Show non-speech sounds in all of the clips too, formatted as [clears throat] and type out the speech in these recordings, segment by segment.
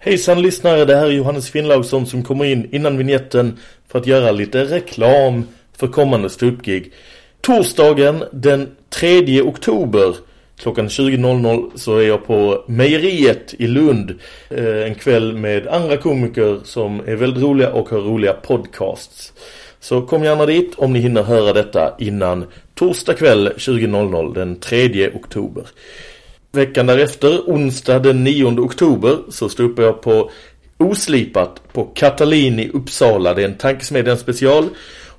Hejsan lyssnare, det här är Johannes Finnlaugsson som kommer in innan vignetten för att göra lite reklam för kommande ståuppgig. Torsdagen den 3 oktober klockan 20.00 så är jag på Mejeriet i Lund. Eh, en kväll med andra komiker som är väldigt roliga och har roliga podcasts. Så kom gärna dit om ni hinner höra detta innan torsdag kväll 20.00 den 3 oktober. Veckan därefter, onsdag den 9 oktober, så stod jag på Oslipat på Katalin i Uppsala. Det är en tankesmedjan special.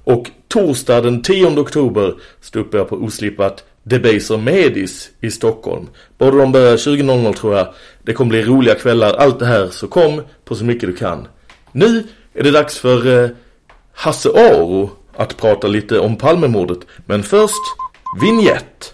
Och torsdag den 10 oktober stod jag på Oslipat Debaser Medis i Stockholm. Både de börjar 20.00 tror jag. Det kommer bli roliga kvällar. Allt det här, så kom på så mycket du kan. Nu är det dags för eh, Hasse Aro att prata lite om Palmemordet. Men först, vignett.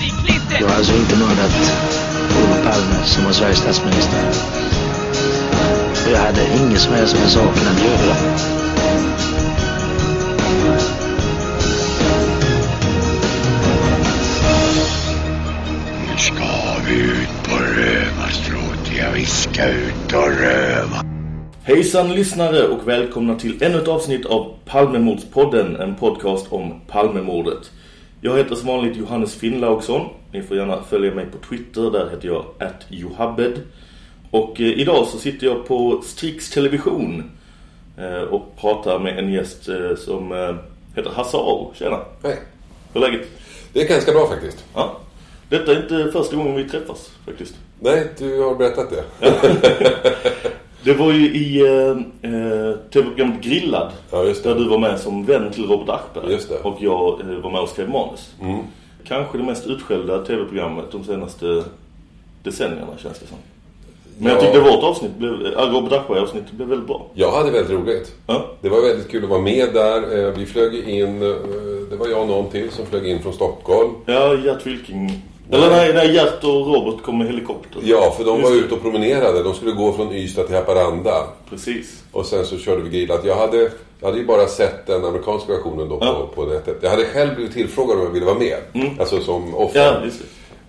Jag har alltså inte mördat Olof Palme som var Sveriges statsminister. Och jag hade inget som helst med saken att göra. Nu ska vi ut på rövarstråt. Ja, vi ska ut och röva. Hejsan lyssnare och välkomna till ännu ett avsnitt av Palmemordspodden, en podcast om Palmemordet. Jag heter som vanligt Johannes Finnlaugsson. Ni får gärna följa mig på Twitter, där heter jag @johabbed. Och eh, idag så sitter jag på Strix Television eh, och pratar med en gäst eh, som heter Hasse Aro. Tjena! Hej. Hur är läget? Det är ganska bra faktiskt. Ja. Detta är inte första gången vi träffas faktiskt. Nej, du har berättat det. [laughs] [laughs] Det var ju i eh, eh, tv-programmet Grillad Ja, där du var med som vän till Robert Aschberg och jag eh, var med och skrev manus. Mm. Kanske det mest utskällda tv-programmet de senaste decennierna känns det som. Men jag Ja. tyckte vårt avsnitt blev, äh, Robert Aschberg-avsnittet blev väldigt bra. Jag hade väldigt roligt. Ja, Det var väldigt kul att vara med där. Eh, Vi flög in, det var jag och någon till som flög in från Stockholm. ja Gert Fylking. Eller nej, nej, Gert och Robert kom med helikopter. Ja, för de Just var ute och promenerade. De skulle gå från Ystad till Haparanda. Precis. Och sen så körde vi grillat. Jag hade, jag hade ju bara sett den amerikanska versionen då på, Ja. på nätet. Jag hade själv blivit tillfrågad om jag ville vara med. Alltså som offer. Ja.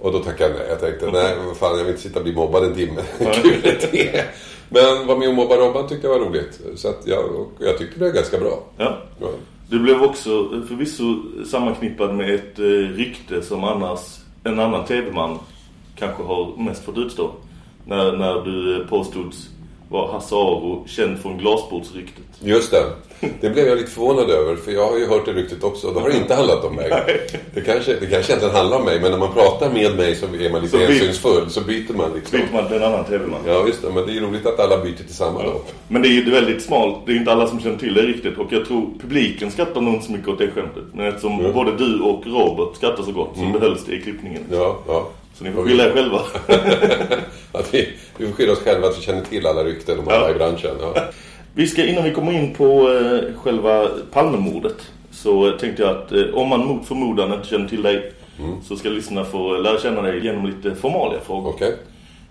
Och då tackade jag nej. Jag tänkte, nej vad fan jag vill inte sitta och bli mobbad en timme. [laughs] Kul är det. Men var med och mobba Robban tyckte jag var roligt. Så att jag, jag tyckte det blev ganska bra. Ja. Ja. Du blev också förvisso sammanknippad med ett eh, rykte som annars en annan tv-man kanske har mest fått utstå. När, när du påstods vara Hasse Aro, känd från glasbordsryktet. Just det. Det blev jag lite förvånad över. För jag har ju hört det ryktet också. Och det har inte handlat om mig. Det kanske, det kanske inte handlar om mig. Men när man pratar med mig så är man lite hänsynsfull. Så byter man liksom. Byter man till en annan tv-man. Ja, just det. Men det är roligt att alla byter till samma då. Men det är ju väldigt smalt. Det är inte alla som känner till det riktigt. Och jag tror publiken skrattar nog inte så mycket åt det skämtet. Men eftersom Mm. både du och Robert skrattar så gott så behölls det i klippningen. Ja, ja. Så ni får skylla er själva. [laughs] Att vi, vi får skylla oss själva att vi känner till alla rykten om alla Ja. i branschen. Ja. Vi ska, innan vi kommer in på eh, själva Palmemordet så tänkte jag att eh, om man mot förmodan inte känner till dig så ska lyssnarna få lära känna dig genom lite formalia frågor. Okej.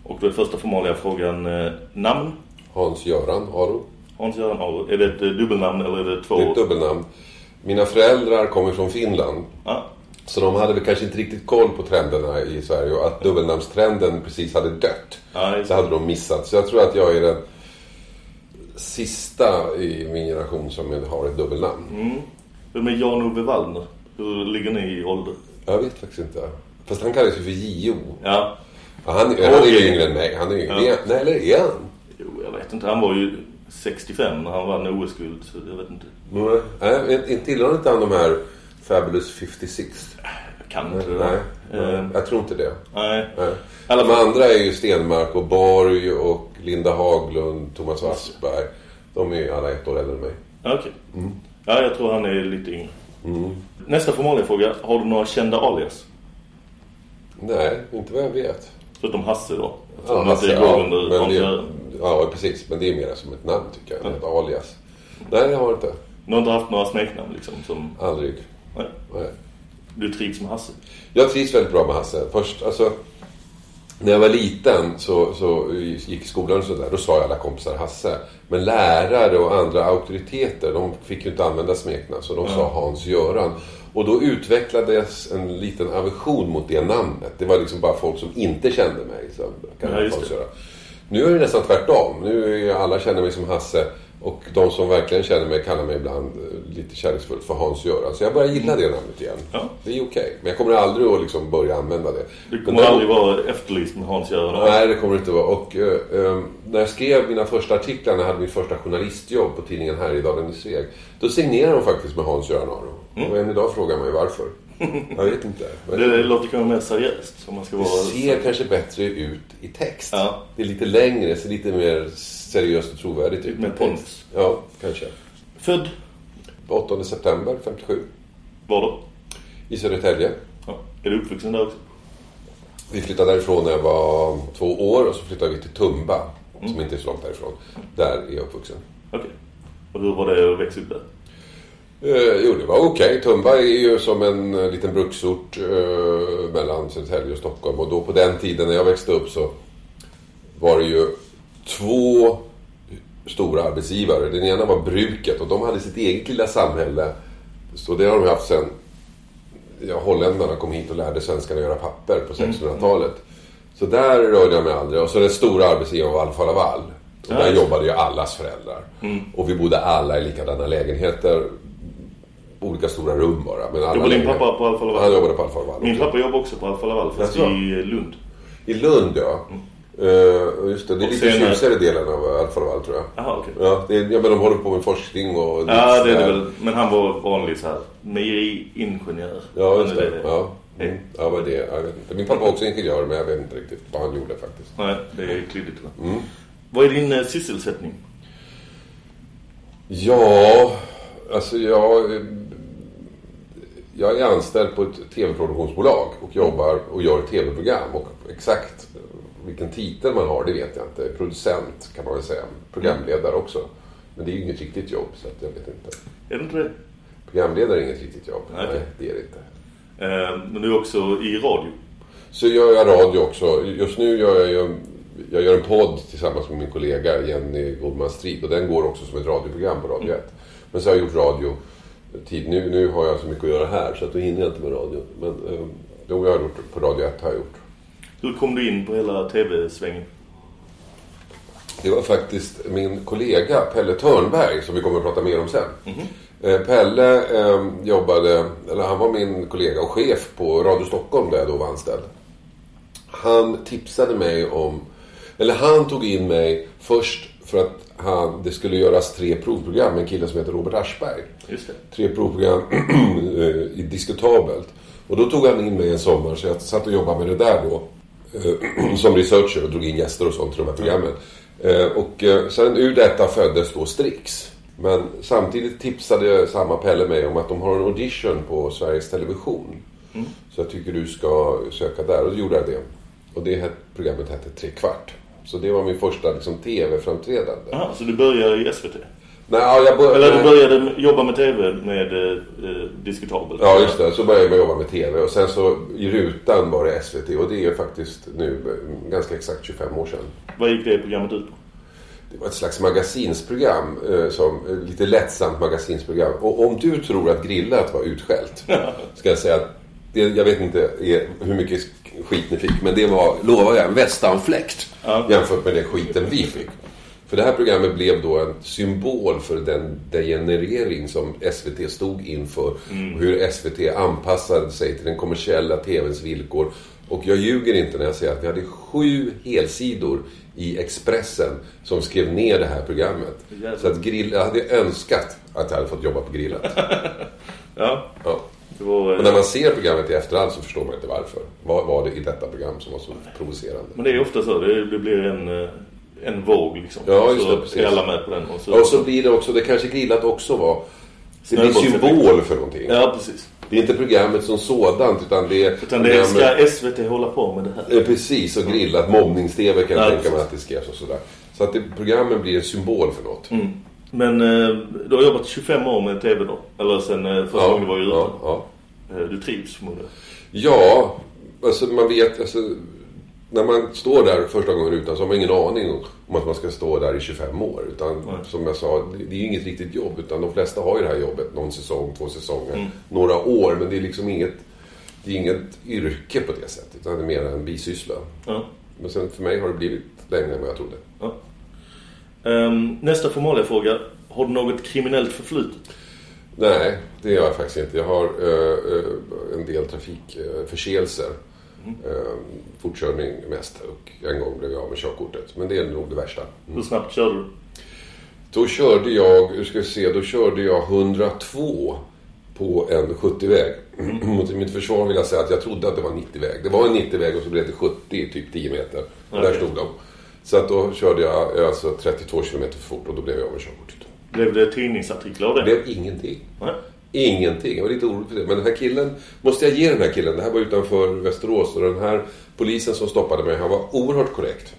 Och då är första formalia frågan eh, namn. Hans-Göran Aro. Hans-Göran Aro. Är det ett eh, dubbelnamn eller är det två? Det är ett dubbelnamn. Mina föräldrar kommer från Finland. Ja, Så de hade väl kanske inte riktigt koll på trenderna i Sverige och att dubbelnamnstrenden precis hade dött. Ja, så hade de missat. Så jag tror att jag är den sista i min generation som har ett dubbelnamn. Mm. Vem är Jan-Ove Wallner? Hur ligger ni i ålder? Jag vet faktiskt inte. Fast han kallas ju för J.O. Ja, Ja, han, han är ju yngre än mig. Han är yngre. Ja. Nej, eller är han? jo, jag vet inte. Han var ju 65 när han vann OS-guld. Så jag vet inte. Nej, Nej, inte tillhör inte han de här Fabulous 56? Kan inte det. Nej, Eh, nej, jag tror inte det. Nej. Nej. Alla De andra är ju Stenmark och Borg och Linda Haglund, Thomas Wassberg. De är ju alla ett år äldre än mig. Okej. Ja, jag tror han är lite yngre. Nästa formalia-fråga. Har du några kända alias? Nej, inte vad jag vet. Förutom Hasse då? Ja, Hasse, ja, men det, ja, precis. Men det är mer som ett namn tycker jag. Ett alias. Nej, det har jag inte. Du har inte haft några smeknamn liksom? Som... Aldrig. Nej. Nej. Du trivs med Hasse? Jag trivs väldigt bra med Hasse. Först, alltså, när jag var liten så, så gick i skolan och sådär, då sa alla kompisar Hasse. Men lärare och andra auktoriteter, de fick ju inte använda smeknamn, så de sa Hans-Göran. Och då utvecklades en liten aversion mot det namnet. Det var liksom bara folk som inte kände mig som kallade Ja. Nu är det nästan tvärtom. Nu är alla känner mig som Hasse. Och de som verkligen känner mig kallar mig ibland eh, lite kärleksfullt för Hans-Göran. Så jag börjar gilla det namnet igen. Ja. Det är okej. Men jag kommer aldrig att liksom börja använda det. Du kommer aldrig vara efterlyst med Hans-Göran? Nej, det kommer det inte vara. Och eh, eh, när jag skrev mina första artiklar, när jag hade mitt första journalistjobb på tidningen Härjedalen i Sveg. Då signerade de faktiskt med Hans-Göran Aro. Och än idag frågar man ju varför. [laughs] Jag vet inte. Men Det låter kanske mer seriöst. Om man ska det vara... ser kanske bättre ut i text. Ja. Det är lite längre, ser lite mer seriöst och trovärdigt ut. I text. pondus. Ja, kanske. Född? 8 september 57. Var då? I Södertälje. Ja. Är du uppvuxen där också? Vi flyttade därifrån när jag var två år och så flyttade vi till Tumba. Som inte är så långt därifrån. Där är jag uppvuxen. Okej. Och hur var det att växa upp där? Eh, jo, det var okej. Tumba är ju som en eh, liten bruksort eh, mellan Södertälje och Stockholm. Och då på den tiden när jag växte upp så var det ju två stora arbetsgivare. Den ena var bruket och de hade sitt eget lilla samhälle. Så det har de haft sen ja, holländarna kom hit och lärde svenskarna göra papper på 1600-talet. Så där rörde jag mig aldrig. Och så den stora arbetsgivaren var Alfa Laval. Och där jobbade ju allas föräldrar. Och vi bodde alla i likadana lägenheter. Olika stora rum bara. Men alla Jobbar din pappa på Alfa Laval? Han jobbade på Alfa Laval. Min pappa jobbar också på Alfa Laval, fast i Lund. I Lund ja. Eh, just det, det är Och lite tjusigare delen av Alfa Laval tror jag. Jaha, okej. Ja, det är, ja, men de håller på med forskning och... Ja, det är det väl. Men han var vanlig så här mejeriingenjör. Ja, just är det. Ja. Mm. ja, vad är det? Jag vet inte. Min pappa var också ingenjör, men jag vet inte riktigt vad han gjorde faktiskt. Nej, det är klyddigt. Mm. Vad är din eh, sysselsättning? Ja, alltså jag... eh, Jag är anställd på ett tv-produktionsbolag och jobbar och gör tv-program. Och exakt vilken titel man har, det vet jag inte. Producent kan man väl säga. Programledare också. Men det är ju inget riktigt jobb, så att jag vet inte. Är det inte det? Programledare är inget riktigt jobb. Okej. Nej, det är det inte. Eh, men du är också i radio. Så gör jag radio också. Just nu gör jag ju... Jag gör en podd tillsammans med min kollega Jenny Goldman Strid och den går också som ett radioprogram på Radio 1. Men så har jag gjort radio tid. Nu, nu har jag så mycket att göra här så att då hinner jag inte med radio. Men eh, jag har gjort på Radio 1 har jag gjort. Hur kom du in på hela tv-svängen? Det var faktiskt min kollega Pelle Törnberg som vi kommer att prata mer om sen. Eh, Pelle eh, jobbade, eller han var min kollega och chef på Radio Stockholm där jag då var anställd. Han tipsade mig om, eller han tog in mig först för att han, det skulle göras tre provprogram med en kille som heter Robert Aschberg. Tre provprogram [clears throat] eh, i diskutabelt. Och då tog han in mig en sommar så jag satt och jobbade med det där då. Eh, [clears throat] Som researcher och drog in gäster och sånt till de här programmen. Eh, Och eh, sen ur detta föddes då Strix. Men samtidigt tipsade samma Pelle mig om att de har en audition på Sveriges Television. Så jag tycker du ska söka där. Och då gjorde jag det. Och det programmet hette Tre Kvart. Så det var min första liksom, tv-framträdande. Så du började i SVT? Nej, ja, jag bör- Eller du började jobba med tv med eh, eh, diskutabel? Ja, just det. Så började jag jobba med TV. Och sen så i rutan var det SVT. Och det är faktiskt nu eh, ganska exakt 25 år sedan. Vad gick det programmet ut på? Det var ett slags magasinsprogram. Eh, som, eh, lite lättsamt magasinsprogram. Och om du tror att Grillat var utskällt. [laughs] ska jag säga att det, jag vet inte är, hur mycket skit ni fick. Men det var, lovar jag, en västanfläkt. Jämfört med den skiten vi fick. För det här programmet blev då en symbol för den degenerering som SVT stod inför. Och hur SVT anpassade sig till den kommersiella TVns villkor. Och jag ljuger inte när jag säger att vi hade sju helsidor i Expressen som skrev ner det här programmet. Jävlar. Så att grill, jag hade önskat att jag hade fått jobba på grillet. [laughs] Ja, Ja. var... Och när man ser programmet i efterhand så förstår man inte varför. Vad var det i detta program som var så provocerande? Men det är ofta så. Det, det blir en, eh, en våg liksom. Ja, just så det, precis. är alla med på den. Och så, Och så blir det också, det kanske grillat också var, det blir symbol för någonting. Ja, precis. Det är inte programmet som sådant utan det är... Utan det programmet- ska SVT hålla på med det här. Precis, och grillat. Mobbnings-TV kan jag Ja, tänka mig att det skrevs och sådär. Så att det, programmen blir en symbol för något. Mm. Men eh, du har jobbat 25 år med TV då? Eller sen eh, första gången du var ute? ja, ja. Eh, Du trivs förmodligen? Ja, alltså man vet, alltså, när man står där första gången utan så har man ingen aning om att man ska stå där i 25 år. Utan som jag sa, det, är ju inget riktigt jobb. Utan de flesta har ju det här jobbet någon säsong, två säsonger, Mm. några år. Men det är liksom inget, det är inget yrke på det sättet. Utan det är mer en bisyssla. Ja. Men sen för mig har det blivit längre än vad jag trodde. ja. Ehm, nästa formaliga fråga. Har du något kriminellt förflutet? Nej, det gör jag faktiskt inte. Jag har eh, eh, en del trafikförseelser. Eh, fortkörning mest och en gång blev jag av med körkortet. Men det är nog det värsta. Hur snabbt körde du? Då körde jag, hur ska vi se, då körde jag 102 på en 70-väg. [clears throat] Mot mitt försvar vill jag säga att jag trodde att det var en 90-väg. Det var en 90-väg och så blev det 70 i typ 10 meter. Och där stod de. Så att då körde jag eh, alltså 32 km för fort och då blev jag av med körkortet. Blev det tidningsartiklar av det? Det blev ingenting. Nej. Ingenting. Jag var lite orolig för det. Men den här killen, måste jag ge den här killen, det här var utanför Västerås och den här polisen som stoppade mig, han var oerhört korrekt.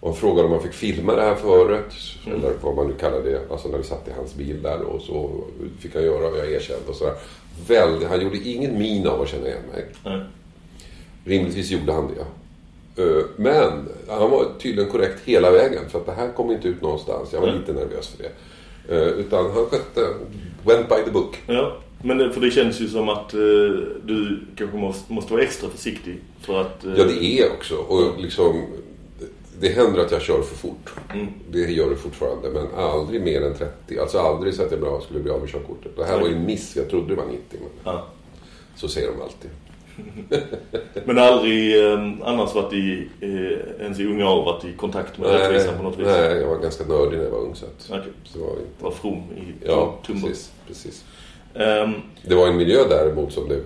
Och han frågade om man fick filma det här föret, eller vad man nu kallar det, alltså när vi satt i hans bil där och så fick han göra och jag erkände och sådär. Väldigt, han gjorde ingen min av att känna igen mig. Nej. Rimligtvis gjorde han det. Men han var tydligen korrekt hela vägen för att det här kom inte ut någonstans. Jag var Nej. lite nervös för det. Eh, Utan han skötte, went by the book. Ja, men det, för det känns ju som att eh, du kanske måste, måste vara extra försiktig för att... eh, Ja, det är också. Och liksom, det händer att jag kör för fort. Mm. Det gör det fortfarande. Men aldrig mer än 30. Alltså aldrig så att jag skulle bli av med körkortet. Det här Nej. var ju en miss. Jag trodde det var 90. Men Ja. så säger de alltid. [laughs] Men aldrig eh, annars varit i, eh, ens i unga år varit i kontakt med rättvisan på något vis? nej, jag var ganska nördig när jag var ung. Så att, så det var inte... Var from i Ja, Tumbo. precis. precis. Ehm, Det var en miljö däremot som det,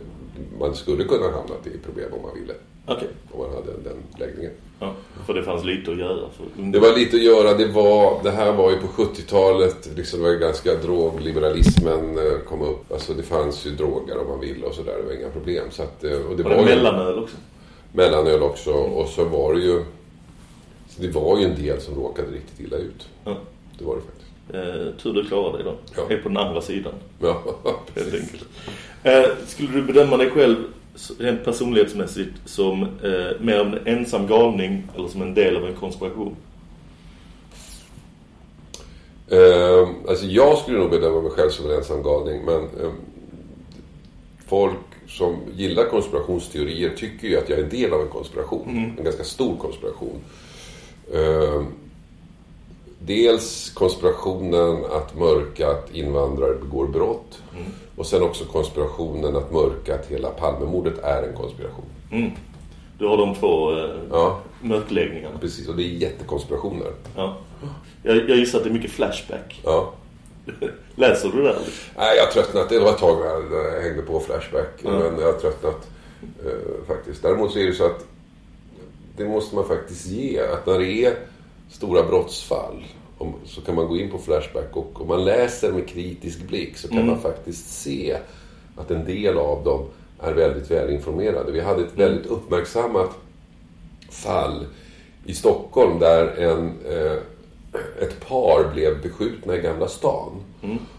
man skulle kunna hamna i problem om man ville. Okej. Om man hade den läggningen. Ja, för det fanns lite att göra för Det var lite att göra. Det, var, det här var ju på 70-talet. Liksom det var ganska drogliberalismen eh, kom upp. Alltså det fanns ju droger om man ville och sådär. Det var inga problem. Så att, eh, och det Var var, det mellanöl också? mellanöl också. Och så var det ju... Det var ju en del som råkade riktigt illa ut. Ja. Det var det faktiskt. Eh, tur du klarade dig då. Ja. Är på den andra sidan. Ja, [laughs] Helt enkelt. Eh, skulle du bedöma dig själv rent personlighetsmässigt som eh, mer en ensam galning eller som en del av en konspiration? Eh, alltså jag skulle nog bedöma mig själv som en ensam galning. Men eh, folk som gillar konspirationsteorier tycker ju att jag är en del av en konspiration. En ganska stor konspiration. Dels konspirationen att mörka att invandrare begår brott. Och sen också konspirationen att mörka att hela Palmemordet är en konspiration. Mm. Du har de två eh, Ja, mörkläggningarna. precis. Och det är jättekonspirationer. Ja. Jag, jag gissar att det är mycket flashback. Ja. [laughs] Läser du det? Nej, jag har tröttnat. Det var ett tag jag hängde på Flashback. Ja. Men jag har tröttnat eh, faktiskt. Däremot så är det så att det måste man faktiskt ge. Att när det är stora brottsfall så kan man gå in på Flashback och om man läser med kritisk blick så kan Mm. man faktiskt se att en del av dem är väldigt välinformerade. Vi hade ett väldigt uppmärksammat fall i Stockholm där en, eh, ett par blev beskjutna i Gamla stan.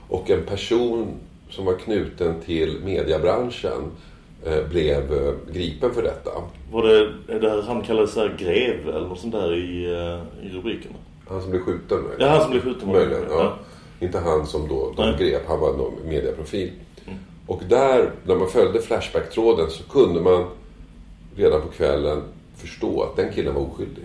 Och en person som var knuten till mediebranschen blev eh, gripen för detta. Var det, är det han kallades här grev eller något sånt där i, eh, i rubrikerna? Han som blev skjuten möjligen. Ja, han som blev skjuten. Möjligen, ja. Ja. Inte han som då de Nej. grep, han var någon medieprofil. Och där, när man följde Flashback-tråden så kunde man redan på kvällen förstå att den killen var oskyldig.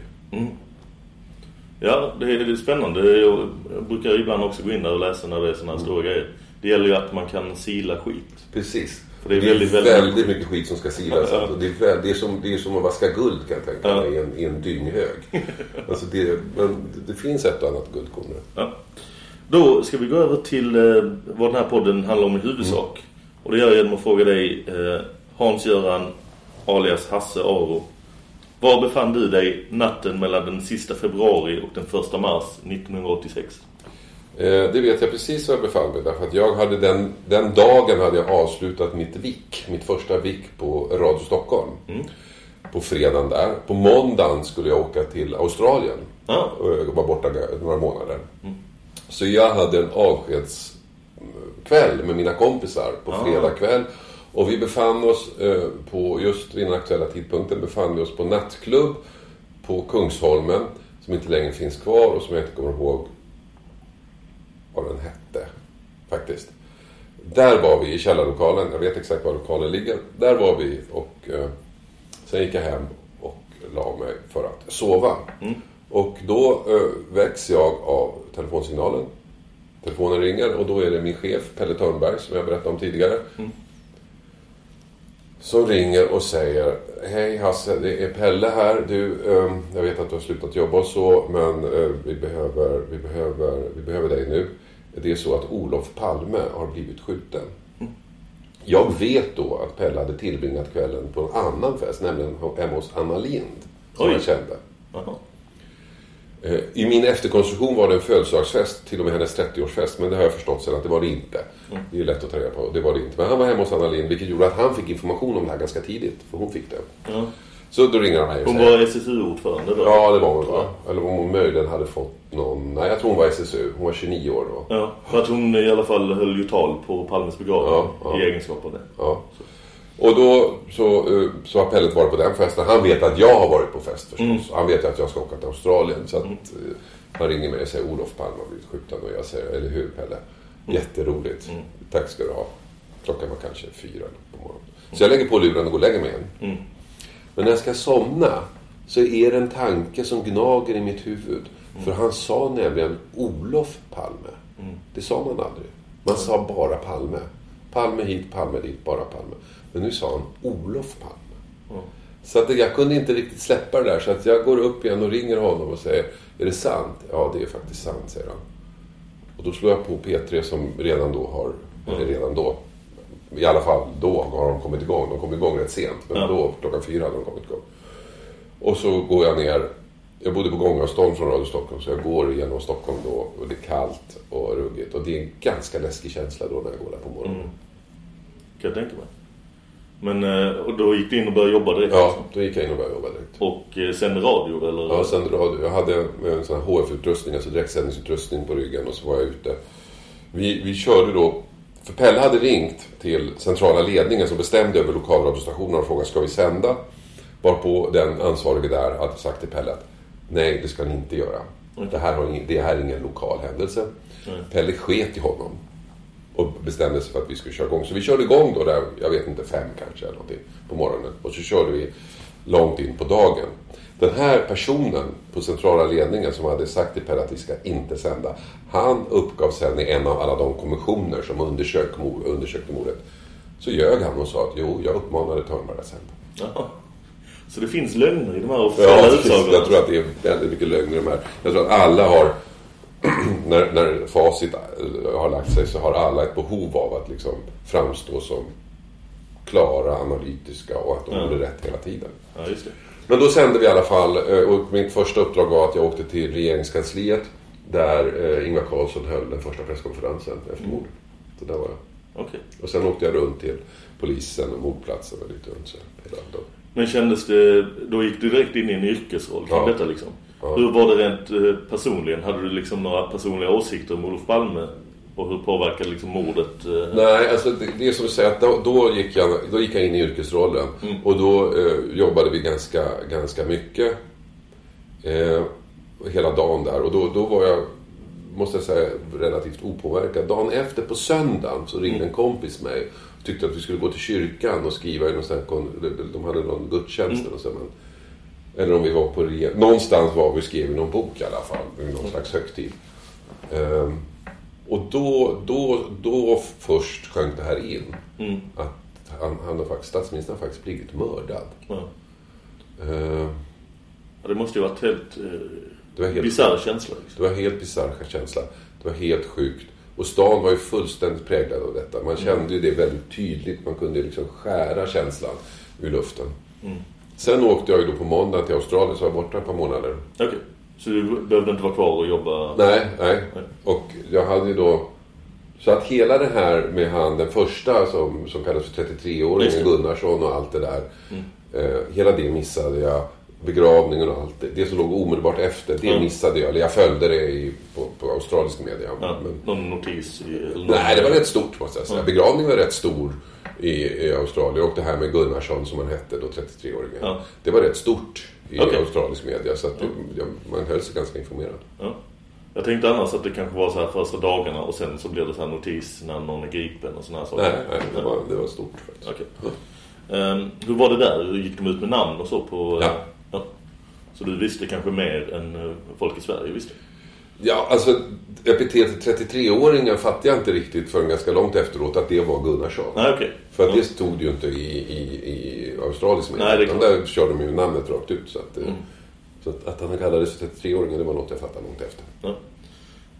Ja, det är, det är spännande. Jag, brukar ibland också gå in där och läsa när det är såna här stora grejer. Det gäller ju att man kan sila skit. Precis. För det är Det är väldigt, väldigt, väldigt... mycket skit som ska silas. Ja. Alltså, det, är, det, är som, det är som att vaska guld kan jag tänka Ja. mig i en, i en dynghög. [laughs] alltså det, men det, finns ett och annat guldkorn där. Ja. Då ska vi gå över till eh, vad den här podden handlar om i huvudsak. Och det gör jag genom att fråga dig, eh, Hans-Göran alias Hasse Aro. Var befann du dig natten mellan den sista februari och den första mars 1986? Eh, det vet jag precis var jag befann mig. Därför att jag hade den, den dagen hade jag avslutat mitt vik. Mitt första vik på Radio Stockholm. På fredagen där. På måndagen skulle jag åka till Australien. Ja. Och var borta några månader. Så jag hade en avskedskväll med mina kompisar på Ah. fredag kväll. Och vi befann oss eh, på, just vid den aktuella tidpunkten, befann vi oss på nattklubb på Kungsholmen. Som inte längre finns kvar och som jag inte kommer ihåg vad den hette. Faktiskt. Där var vi i källarlokalen. Jag vet exakt var lokalen ligger. Där var vi och eh, sen gick jag hem och la mig för att sova. Och då eh, väcks jag av telefonsignalen. Telefonen ringer och då är det min chef Pelle Törnberg som jag berättade om tidigare. Som ringer och säger Hej Hasse, det är Pelle här. Du, eh, jag vet att du har slutat jobba och så men eh, vi, behöver, vi, behöver, vi behöver dig nu. Det är så att Olof Palme har blivit skjuten. Jag vet då att Pelle hade tillbringat kvällen på en annan fest, nämligen hemma hos Anna Lind. Som Oj. jag kände. Jaha. Eh, I min efterkonstruktion var det en födelsedagsfest, till och med hennes 30-årsfest. Men det har jag förstått sen att det var det inte. Det är lätt att ta reda på. Det var det inte. Men han var hemma hos Anna Lind, vilket gjorde att han fick information om det här ganska tidigt. För hon fick det. Ja. Så då ringer han mig och Hon säger... var SSU-ordförande då? Ja, det var hon va? Eller om hon möjligen hade fått någon... Nej, jag tror hon var SSU. Hon var 29 år då. Ja, för att hon i alla fall höll ju tal på Palmes begravning Ja, ja. i egenskap av det. Ja. Och då så, eh, så har Pelle varit på den festen. Han vet att jag har varit på fest förstås. Mm. Han vet att jag ska åka till Australien. Så att, eh, han ringer mig och säger Olof Palme har blivit skjuten. Och jag säger, eller hur Pelle? Jätteroligt. Tack ska du ha. Klockan var kanske fyra på morgonen. Så jag lägger på luren och går och lägger mig igen. Men när jag ska somna så är det en tanke som gnager i mitt huvud. För han sa nämligen Olof Palme. Det sa man aldrig. Man sa bara Palme. Palme hit, Palme dit, bara Palme. Men nu sa han Olof Palme. Så att jag kunde inte riktigt släppa det där. Så att jag går upp igen och ringer honom och säger Är det sant? Ja, det är faktiskt sant, säger han. Och då slår jag på P3 som redan då har, eller redan då, i alla fall då har de kommit igång. De kom igång rätt sent, men Ja. då klockan fyra hade de kommit igång. Och så går jag ner, jag bodde på gångavstånd från Radio Stockholm, så jag går genom Stockholm då och det är kallt och ruggigt. Och det är en ganska läskig känsla då när jag går där på morgonen. Mm. Kan jag tänka mig. Men eh, och då gick du in och började jobba direkt? Ja, alltså? då gick jag in och började jobba direkt. Och eh, sände radio eller? Ja, sen radio. Jag hade en sån här HF-utrustning, alltså direktsändningsutrustning på ryggen och så var jag ute. Vi, vi körde då, för Pelle hade ringt till centrala ledningen som bestämde över lokalradiostationerna och frågade ska vi sända? Varpå den ansvarige där hade sagt till Pelle att nej, det ska ni inte göra. Det, här ingen, det här är ingen lokal händelse. Pelle sket i honom och bestämde sig för att vi skulle köra igång. Så vi körde igång då där, jag vet inte, fem kanske eller någonting på morgonen. Och så körde vi långt in på dagen. Den här personen på centrala ledningen som hade sagt till Pelle att vi ska inte sända. Han uppgav sen i en av alla de kommissioner som undersök, mord- undersökte mordet. Så ljög han och sa att jo, jag uppmanade Törnberg att sända. Jaha. Så det finns lögner i de här officiella Ja, utsagorna? jag tror att det är väldigt mycket lögn i de här. Jag tror att alla har, [clears throat] när, när facit eh, har lagt sig så har alla ett behov av att liksom framstå som klara, analytiska och att de Ja. gjorde rätt hela tiden. Ja, just det. Men då sände vi i alla fall eh, och mitt första uppdrag var att jag åkte till regeringskansliet där eh, Ingvar Carlsson höll den första presskonferensen efter mordet. Så där var jag. Okej. Och sen åkte jag runt till polisen och mordplatsen och lite runt så hela dagen. Men kändes det... Då gick du direkt in i en yrkesroll kring Ja. detta liksom? Ja. Hur var det rent eh, personligen? Hade du liksom några personliga åsikter om Olof Palme? Och hur påverkade liksom mordet? eh, Nej, alltså det, det är som att säga att då, då, gick jag, då gick jag in i yrkesrollen. Och då eh, jobbade vi ganska, ganska mycket. Eh, hela dagen där. Och då, då var jag, måste jag säga, relativt opåverkad. Dagen efter på söndagen så ringde en kompis mig. Och tyckte att vi skulle gå till kyrkan och skriva i någon sån här, de hade någon gudstjänst eller så. Men, eller om vi var på Någonstans var vi och skrev i någon bok i alla fall. I någon slags högtid. Ehm, och då, då, då först sjönk det här in. Mm. Att han, han har faktiskt, statsministern har faktiskt blivit mördad. Ja. Ja, det måste ju varit helt, eh, det var helt bisarr känsla. Liksom. Det var helt bisarr känsla. Det var helt sjukt. Och stan var ju fullständigt präglad av detta. Man kände ju det väldigt tydligt. Man kunde liksom skära känslan ur luften. Mm. Sen åkte jag ju då på måndag till Australien så jag var borta ett par månader. Okej. Så du behövde inte vara kvar och jobba? Nej, nej. Och jag hade ju då... Så att hela det här med han, den första som, som kallas för Just 33-åringen, det. Gunnarsson och allt det där. Mm. Eh, hela det missade jag. Begravningen och allt det. Det som låg omedelbart efter, det Mm. missade jag. Eller jag följde det i, på, på australisk media. Ja, Men, någon notis? Någon... nej, det var rätt stort måste jag säga. Mm. Begravningen var rätt stor i, i Australien. Och det här med Gunnarsson som han hette då, 33-åringen. Ja. Det var rätt stort i Okej. australisk media. Så att det, ja, man höll sig ganska informerad. Ja. Jag tänkte annars att det kanske var så här första dagarna och sen så blir det så här notis när någon är gripen och såna här saker. Nej, nej det, var, det var stort faktiskt. Okej. Ehm, hur var det där? Gick de ut med namn och så på... Ja. ja. Så du visste kanske mer än eh, folk i Sverige visste? Ja, alltså epitetet 33-åringen fattade jag inte riktigt förrän ganska långt efteråt att det var Gunnarsson. Nej, okej. För att Ja. det stod ju inte i, i, i australisk media. Utan där körde de ju namnet rakt ut. Så att, eh, Mm. så att, att han kallades för 33-åringen, det var något jag fattade långt efter. Ja.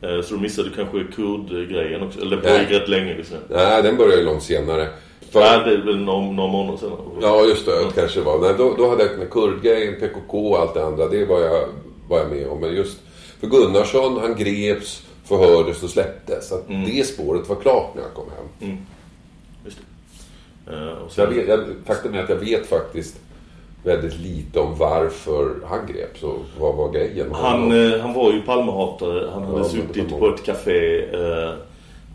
Eh, Så du missade kanske kurdgrejen också? Eller Nej. pågick rätt länge visst? Nej, den började ju långt senare. För, Nej, det är väl några, några månader senare. Ja, just det. kanske det var. Nej, då, då hade jag med kurdgrejen, PKK och allt det andra. Det var jag, var jag med om. Men just för Gunnarsson, han greps, förhördes och släpptes. Så att det spåret var klart när jag kom hem. Mm. Eh, och Så jag vet, jag, faktum är att jag vet faktiskt väldigt lite om varför han greps och vad var grejen han, honom. eh, han var ju Palmehatare. Han hade Ja, suttit på ett café eh,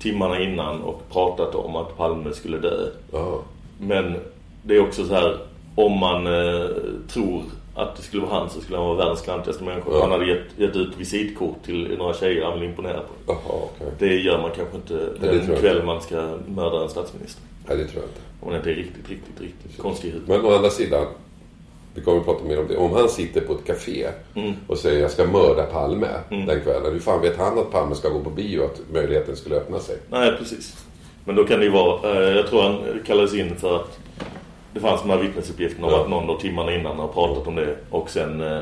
timmarna innan och pratat om att Palme skulle dö. Ja. Men det är också så här, om man eh, tror att det skulle vara han så skulle han vara världens klantigaste människa. Ja. Han hade gett, gett ut visitkort till några tjejer han ville imponera på. Jaha, okej. Det gör man kanske inte tror den kväll man ska mörda en statsminister. Nej, det tror jag inte. Om man inte är riktigt, riktigt, riktigt konstig i huvudet. Men å andra sidan, vi kommer att prata mer om det. Om han sitter på ett café Mm. och säger jag ska mörda Palme den kvällen. Hur fan vet han att Palme ska gå på bio att möjligheten skulle öppna sig? Nej, precis. Men då kan det ju vara, eh, jag tror han kallades in för att det fanns de här vittnesuppgifterna om Ja. att någon då timmarna innan har pratat om det. Och sen eh,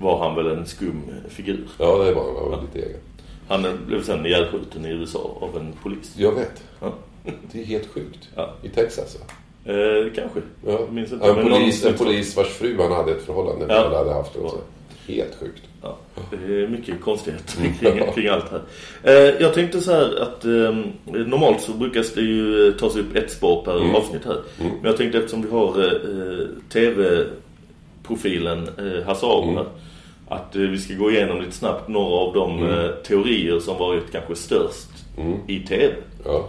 var han väl en skum figur. Ja, det var han. var lite egen. Han blev sen ihjälskjuten i USA av en polis. Jag vet. Ja. [laughs] Det är helt sjukt. Ja. I Texas, va? Eh, kanske. Ja. Jag minns inte. Ja, en, någon- polis, en polis vars fru han hade ett förhållande med Ja. hade haft. Också. Helt sjukt. Ja, det är mycket konstigheter Mm. kring, kring allt här. Eh, jag tänkte så här att eh, normalt så brukar det ju eh, tas upp ett spår per Mm. avsnitt här. Mm. Men jag tänkte eftersom vi har eh, tv-profilen eh, Hasse Mm. att eh, vi ska gå igenom lite snabbt några av de Mm. eh, teorier som varit kanske störst Mm. i tv. Ja.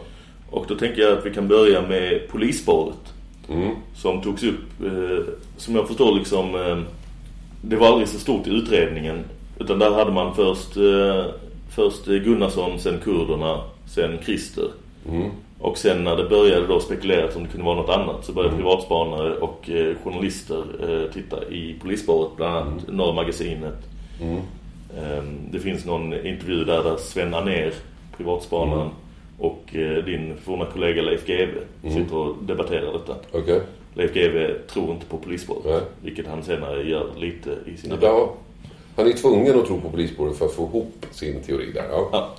Och då tänker jag att vi kan börja med polisspåret Mm. som togs upp, eh, som jag förstår liksom, eh, det var aldrig så stort i utredningen. Utan där hade man först, eh, först Gunnarsson, sen kurderna, sen Christer. Mm. Och sen när det började då spekuleras om det kunde vara något annat så började privatspanare och eh, journalister eh, titta i polisspåret, bland annat Norra Magasinet. Mm. Eh, det finns någon intervju där, där Sven Aner, privatspanaren, Mm. Och eh, din forna kollega Leif GW Mm. sitter och debatterar detta. Okej. Leif GW tror inte på polisspåret, Nej. vilket han senare gör lite i sina Ja. Han är tvungen att tro på polisspåret för att få ihop sin teori där. Ja. Ja.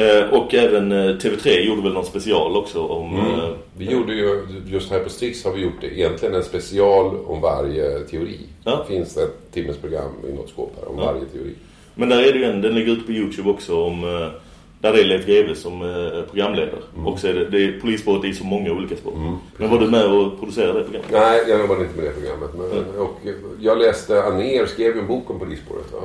Eh, och även eh, TV3 gjorde väl någon special också om... Mm. Vi gjorde ju, just här på Strix har vi gjort det, egentligen en special om varje teori. Ja. Det finns ett timmens program i något skåp här om Ja. varje teori. Men där är det ju en, den ligger ute på Youtube också om... Där är Leif GW som eh, programledare. Och så är det, det är polisspåret i så många olika spår. Men var du med och producerade det programmet? Nej, jag jobbade inte med det programmet. Men, och jag läste, Aner skrev en bok om polisspåret. Va?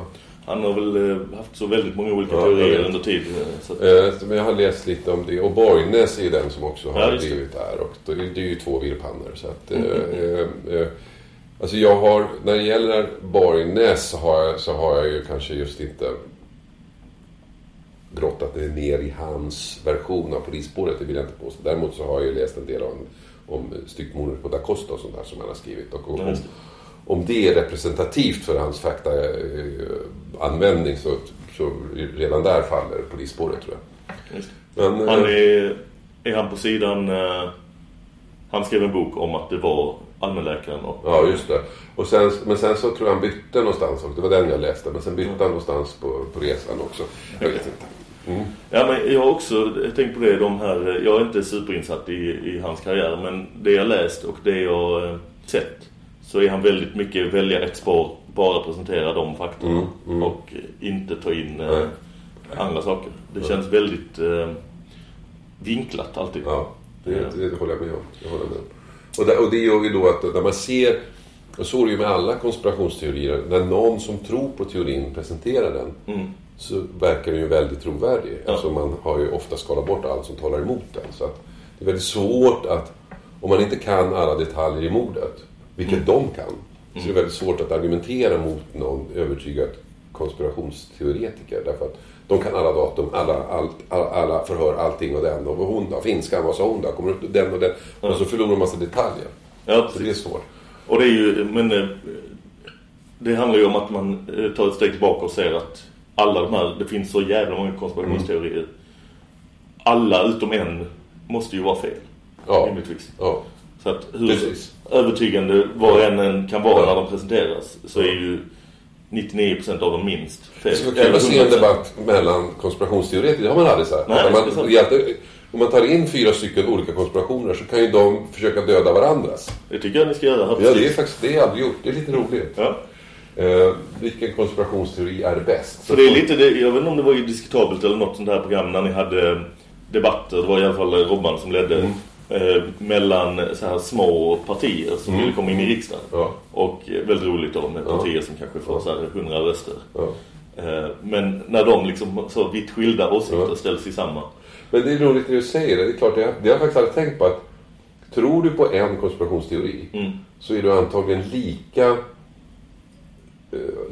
Han har väl eh, haft så väldigt många olika Ja, teorier under tid. eh, Så att, Men jag har läst lite om det. Och Borgnäs är ju den som också har Ja, just det. drivit det här. Och det är det ju två virrpannor. Så att, Mm, eh, mm, eh, eh, alltså jag har, när det gäller Borgnäs så har, jag, så har jag ju kanske just inte grottat det ner i hans version av polisspåret. Det vill jag inte påstå. Däremot så har jag ju läst en del om, om styckmordet på Da Costa och sånt där som han har skrivit. Och, Ja, om, om det är representativt för hans faktaanvändning så, så redan där faller polisspåret tror jag. Men, Han eh, är, är han på sidan... eh, Han skrev en bok om att det var allmänläkaren och... Ja, just det. Och sen, men sen så tror jag han bytte någonstans också. Det var den jag läste. Men sen bytte han någonstans på, på resan också. Jag vet inte. Mm. Ja, men jag har också tänkt på det, de här, jag är inte superinsatt i, i hans karriär, men det jag läst och det jag eh, sett så är han väldigt mycket välja ett spår, bara presentera de faktorna Mm, mm. och inte ta in eh, andra saker. Det känns väldigt eh, vinklat alltid. Ja, det, det, det håller jag med om. Jag håller med om. Och, det, och det gör ju då att när man ser, och så är det ju med alla konspirationsteorier, när någon som tror på teorin presenterar den Mm. Så verkar den ju väldigt trovärdig. Alltså man har ju ofta skalat bort allt som talar emot den. Så det är väldigt svårt att, om man inte kan alla detaljer i mordet, vilket de kan, så är det väldigt svårt att argumentera mot någon övertygad konspirationsteoretiker. Därför att de kan alla datum, alla, allt, alla, alla förhör, allting och den. Och vad hon då? Finskan, vad sa hon då? Kommer ut den och den? Och så förlorar man massa detaljer. Ja, så det är svårt. Och det är ju, men eh, det handlar ju om att man eh, tar ett steg tillbaka och ser att alla de här, det finns så jävla många konspirationsteorier. Alla utom en måste ju vara fel. Ja. Rimligtvis. Ja. Så att hur Precis. övertygande var en än kan vara Ja. när de presenteras så är ju 99% av dem minst fel. Det skulle vara kul att se en debatt mellan konspirationsteoretiker. Det har man aldrig sagt. Nej, man, egentligen- om man tar in fyra stycken olika konspirationer så kan ju de försöka döda varandras. Det tycker jag ni ska göra här Ja, det är faktiskt det jag aldrig gjort. Det är lite roligt. Ja. Eh, vilken konspirationsteori är bäst? Så det är lite, det, jag vet inte om det var ju diskutabelt eller något sånt här program när ni hade debatter, det var i alla fall Robban som ledde, Mm. eh, mellan så här små partier som Mm. ville komma in i riksdagen. Ja. Och eh, väldigt roligt då med Ja. partier som kanske får så här 100 röster. Ja. Eh, men när de liksom så vitt skilda åsikter Ja. ställs i samma. Men det är roligt det du säger. Det är klart, det det har jag faktiskt aldrig tänkt på att tror du på en konspirationsteori Mm. så är du antagligen lika, eh,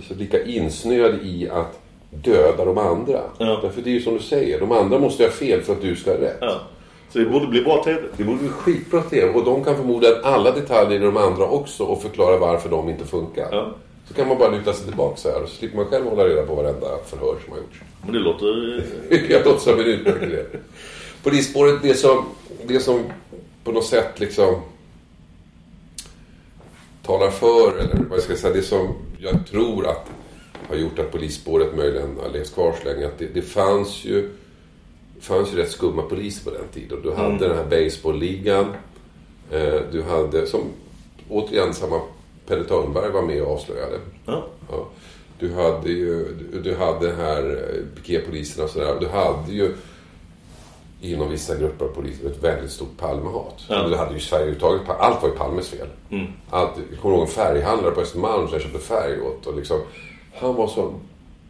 så lika insnöad i att döda de andra. Ja. Därför det är ju som du säger, de andra måste ha fel för att du ska ha rätt. Ja. Så det borde bli bra TV. Det borde bli skitbra TV och de kan förmodligen alla detaljer i de andra också och förklara varför de inte funkar. Ja. Så kan man bara luta sig tillbaka så här och så slipper man själv hålla reda på varenda förhör som har gjorts. Men det låter... eh, [laughs] Jag låter som en utmärkt idé. Polisspåret, det som, det som på något sätt liksom talar för, eller vad jag ska säga, det som jag tror att har gjort att polisspåret möjligen har levt kvar så länge, att det, det fanns ju fanns ju rätt skumma poliser på den tiden. Du hade Mm. den här baseballligan. Eh, du hade, som återigen samma Pelle Törnberg var med och avslöjade. Ja. Ja. Du hade ju, du, du hade här eh, piketpoliserna och sådär. Du hade ju inom vissa grupper av poliser ett väldigt stort Palmehat. Ja. Du hade ju Sverige överhuvudtaget, allt var ju Palmes fel. Mm. Allt, jag kommer ihåg en färghandlare på Östermalm som jag köpte färg åt. Och liksom, han var så...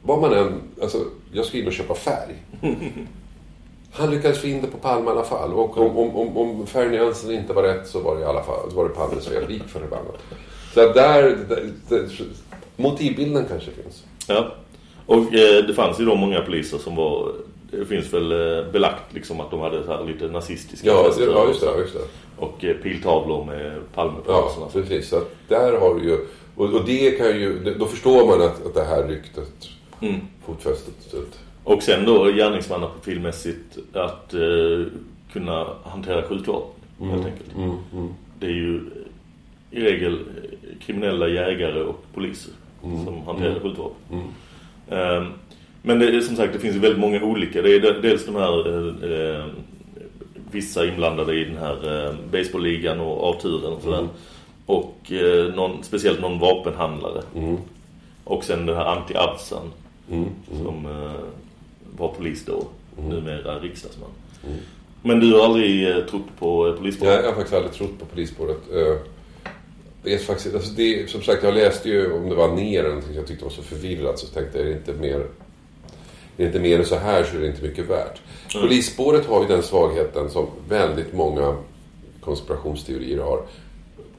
Var man än... Alltså, jag ska in och köpa färg. [laughs] Han lyckades få in det på Palme i alla fall. Och om, om, om, om färgnyansen inte var rätt så var det i alla fall var det Palmes fel. Lik för förbannat. Så där, där, där... Motivbilden kanske finns. Ja. Och eh, det fanns ju då många poliser som var... Det finns väl eh, belagt liksom att de hade så här lite nazistiska Ja, fester ja just och det. Just det. Och eh, piltavlor med Palme på Ja, precis. Så där har du ju... Och, och det kan ju... Då förstår man att, att det här ryktet Mm. fotfästet. Och sen då gärningsmannaprofilmässigt att eh, kunna hantera skjutvapen helt enkelt. mm, mm. Det är ju i regel eh, kriminella jägare och poliser som hanterar mm, skjutvapen. mm. Men det är som sagt, det finns ju väldigt många olika. Det är de- dels de här eh, eh, vissa inblandade i den här eh, baseballligan och avturen och sådär. Mm. Och eh, någon, speciellt någon vapenhandlare. Mm. Och sen den här Antti Absan Mm. Mm. som eh, var polis då, numera riksdagsman. Mm. Men du har aldrig eh, trott på eh, Jag, polisspåret? jag har faktiskt aldrig trott på polisspåret. Eh, Det är faktiskt, alltså det, som sagt, jag läste ju om det var ner eller någonting som jag tyckte var så förvirrat så tänkte jag, är det inte mer, är det inte mer än så här så är det inte mycket värt. Mm. Polisspåret har ju den svagheten som väldigt många konspirationsteorier har,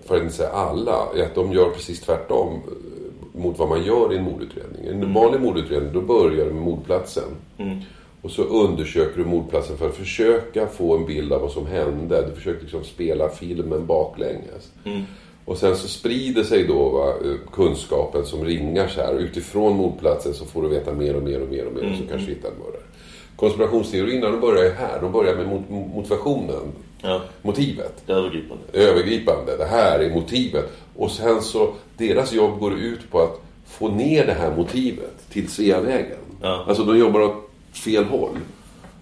för att inte säga alla, är att de gör precis tvärtom eh, mot vad man gör i en mordutredning. I en vanlig mordutredning, då börjar du med mordplatsen. Mm. Och så undersöker du mordplatsen för att försöka få en bild av vad som hände. Du försöker liksom spela filmen baklänges. Mm. Och sen så sprider sig då va, eh, kunskapen som ringar så här. Utifrån mordplatsen så får du veta mer och mer och mer och mer. Och så Mm. kanske du hittar en mördare. konspirationsteorierna de börjar ju här. De börjar med mot, motivationen. Ja. Motivet. Det övergripande. Övergripande. Det här är motivet. Och sen så, deras jobb går ut på att få ner det här motivet till Sveavägen. Ja. Alltså de jobbar åt fel håll.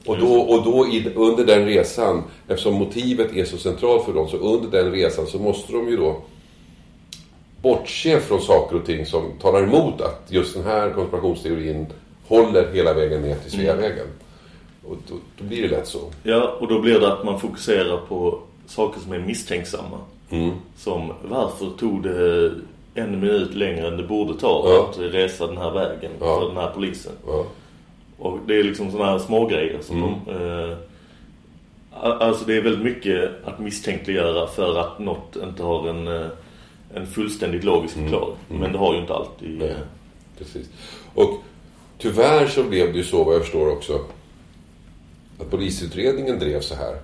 Och då, och då i, under den resan, eftersom motivet är så centralt för dem, så under den resan så måste de ju då bortse från saker och ting som talar emot att just den här konspirationsteorin håller hela vägen ner till Sveavägen. Och då, då blir det lätt så. Ja, och då blir det att man fokuserar på saker som är misstänksamma. Mm. Som, varför tog det en minut längre än det borde ta Ja. att resa den här vägen Ja. för den här polisen? Ja. Och det är liksom sådana här små grejer som Mm. de... Eh, alltså det är väldigt mycket att misstänkliggöra för att något inte har en, eh, en fullständigt logisk förklaring. Mm. Men det har ju inte alltid... Nej, precis. Och tyvärr så blev det ju så, vad jag förstår också, att polisutredningen drev så här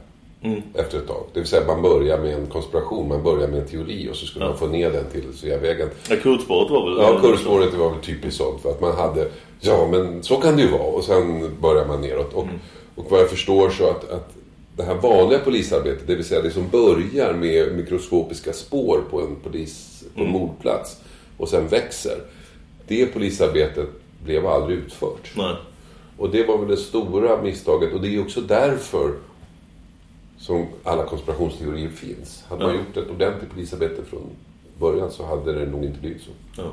Mm. efter ett tag. Det vill säga man börjar med en konspiration, man börjar med en teori och så skulle Ja. man få ner den till Sveavägen. Ja, kurdspåret var väl... Ja, kurvspåret var väl typiskt sånt. För att man hade, ja men så kan det ju vara. Och sen börjar man neråt. Och, och vad jag förstår så att, att det här vanliga polisarbetet, det vill säga det som börjar med mikroskopiska spår på en polis, på en mordplats och sen växer. Det polisarbetet blev aldrig utfört. Nej. Och det var väl det stora misstaget. Och det är också därför som alla konspirationsteorier finns. Hade man Ja. gjort ett ordentligt polisarbete från början så hade det nog inte blivit så. Ja.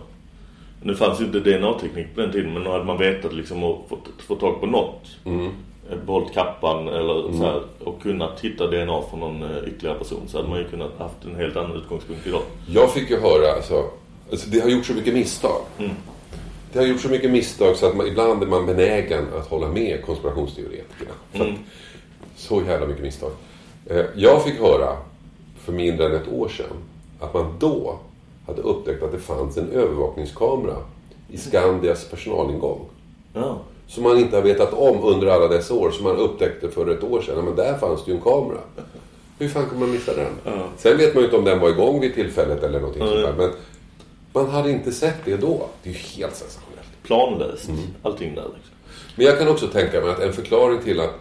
Nu fanns ju inte DNA-teknik på den tiden men då hade man vetat liksom och fått, fått tag på något. Mm. Eh, Behållit kappan eller så här, och kunnat hitta DNA från någon eh, ytterligare person så hade man ju kunnat haft en helt annan utgångspunkt idag. Jag fick ju höra, alltså, alltså det har gjort så mycket misstag. Mm. Det har gjort så mycket misstag så att man, ibland är man benägen att hålla med konspirationsteoretikerna. Mm. att, så jävla mycket misstag. Eh, Jag fick höra för mindre än ett år sedan att man då hade upptäckt att det fanns en övervakningskamera i Skandias personalingång. Ja. Som man inte har vetat om under alla dessa år. Som man upptäckte för ett år sedan. Men där fanns det ju en kamera. Hur fan kunde man missa den? Ja. Sen vet man ju inte om den var igång vid tillfället eller någonting Nej. sånt där. Men man hade inte sett det då. Det är ju helt sensationellt. Planlöst. Mm. Allting där liksom. Men jag kan också tänka mig att en förklaring till att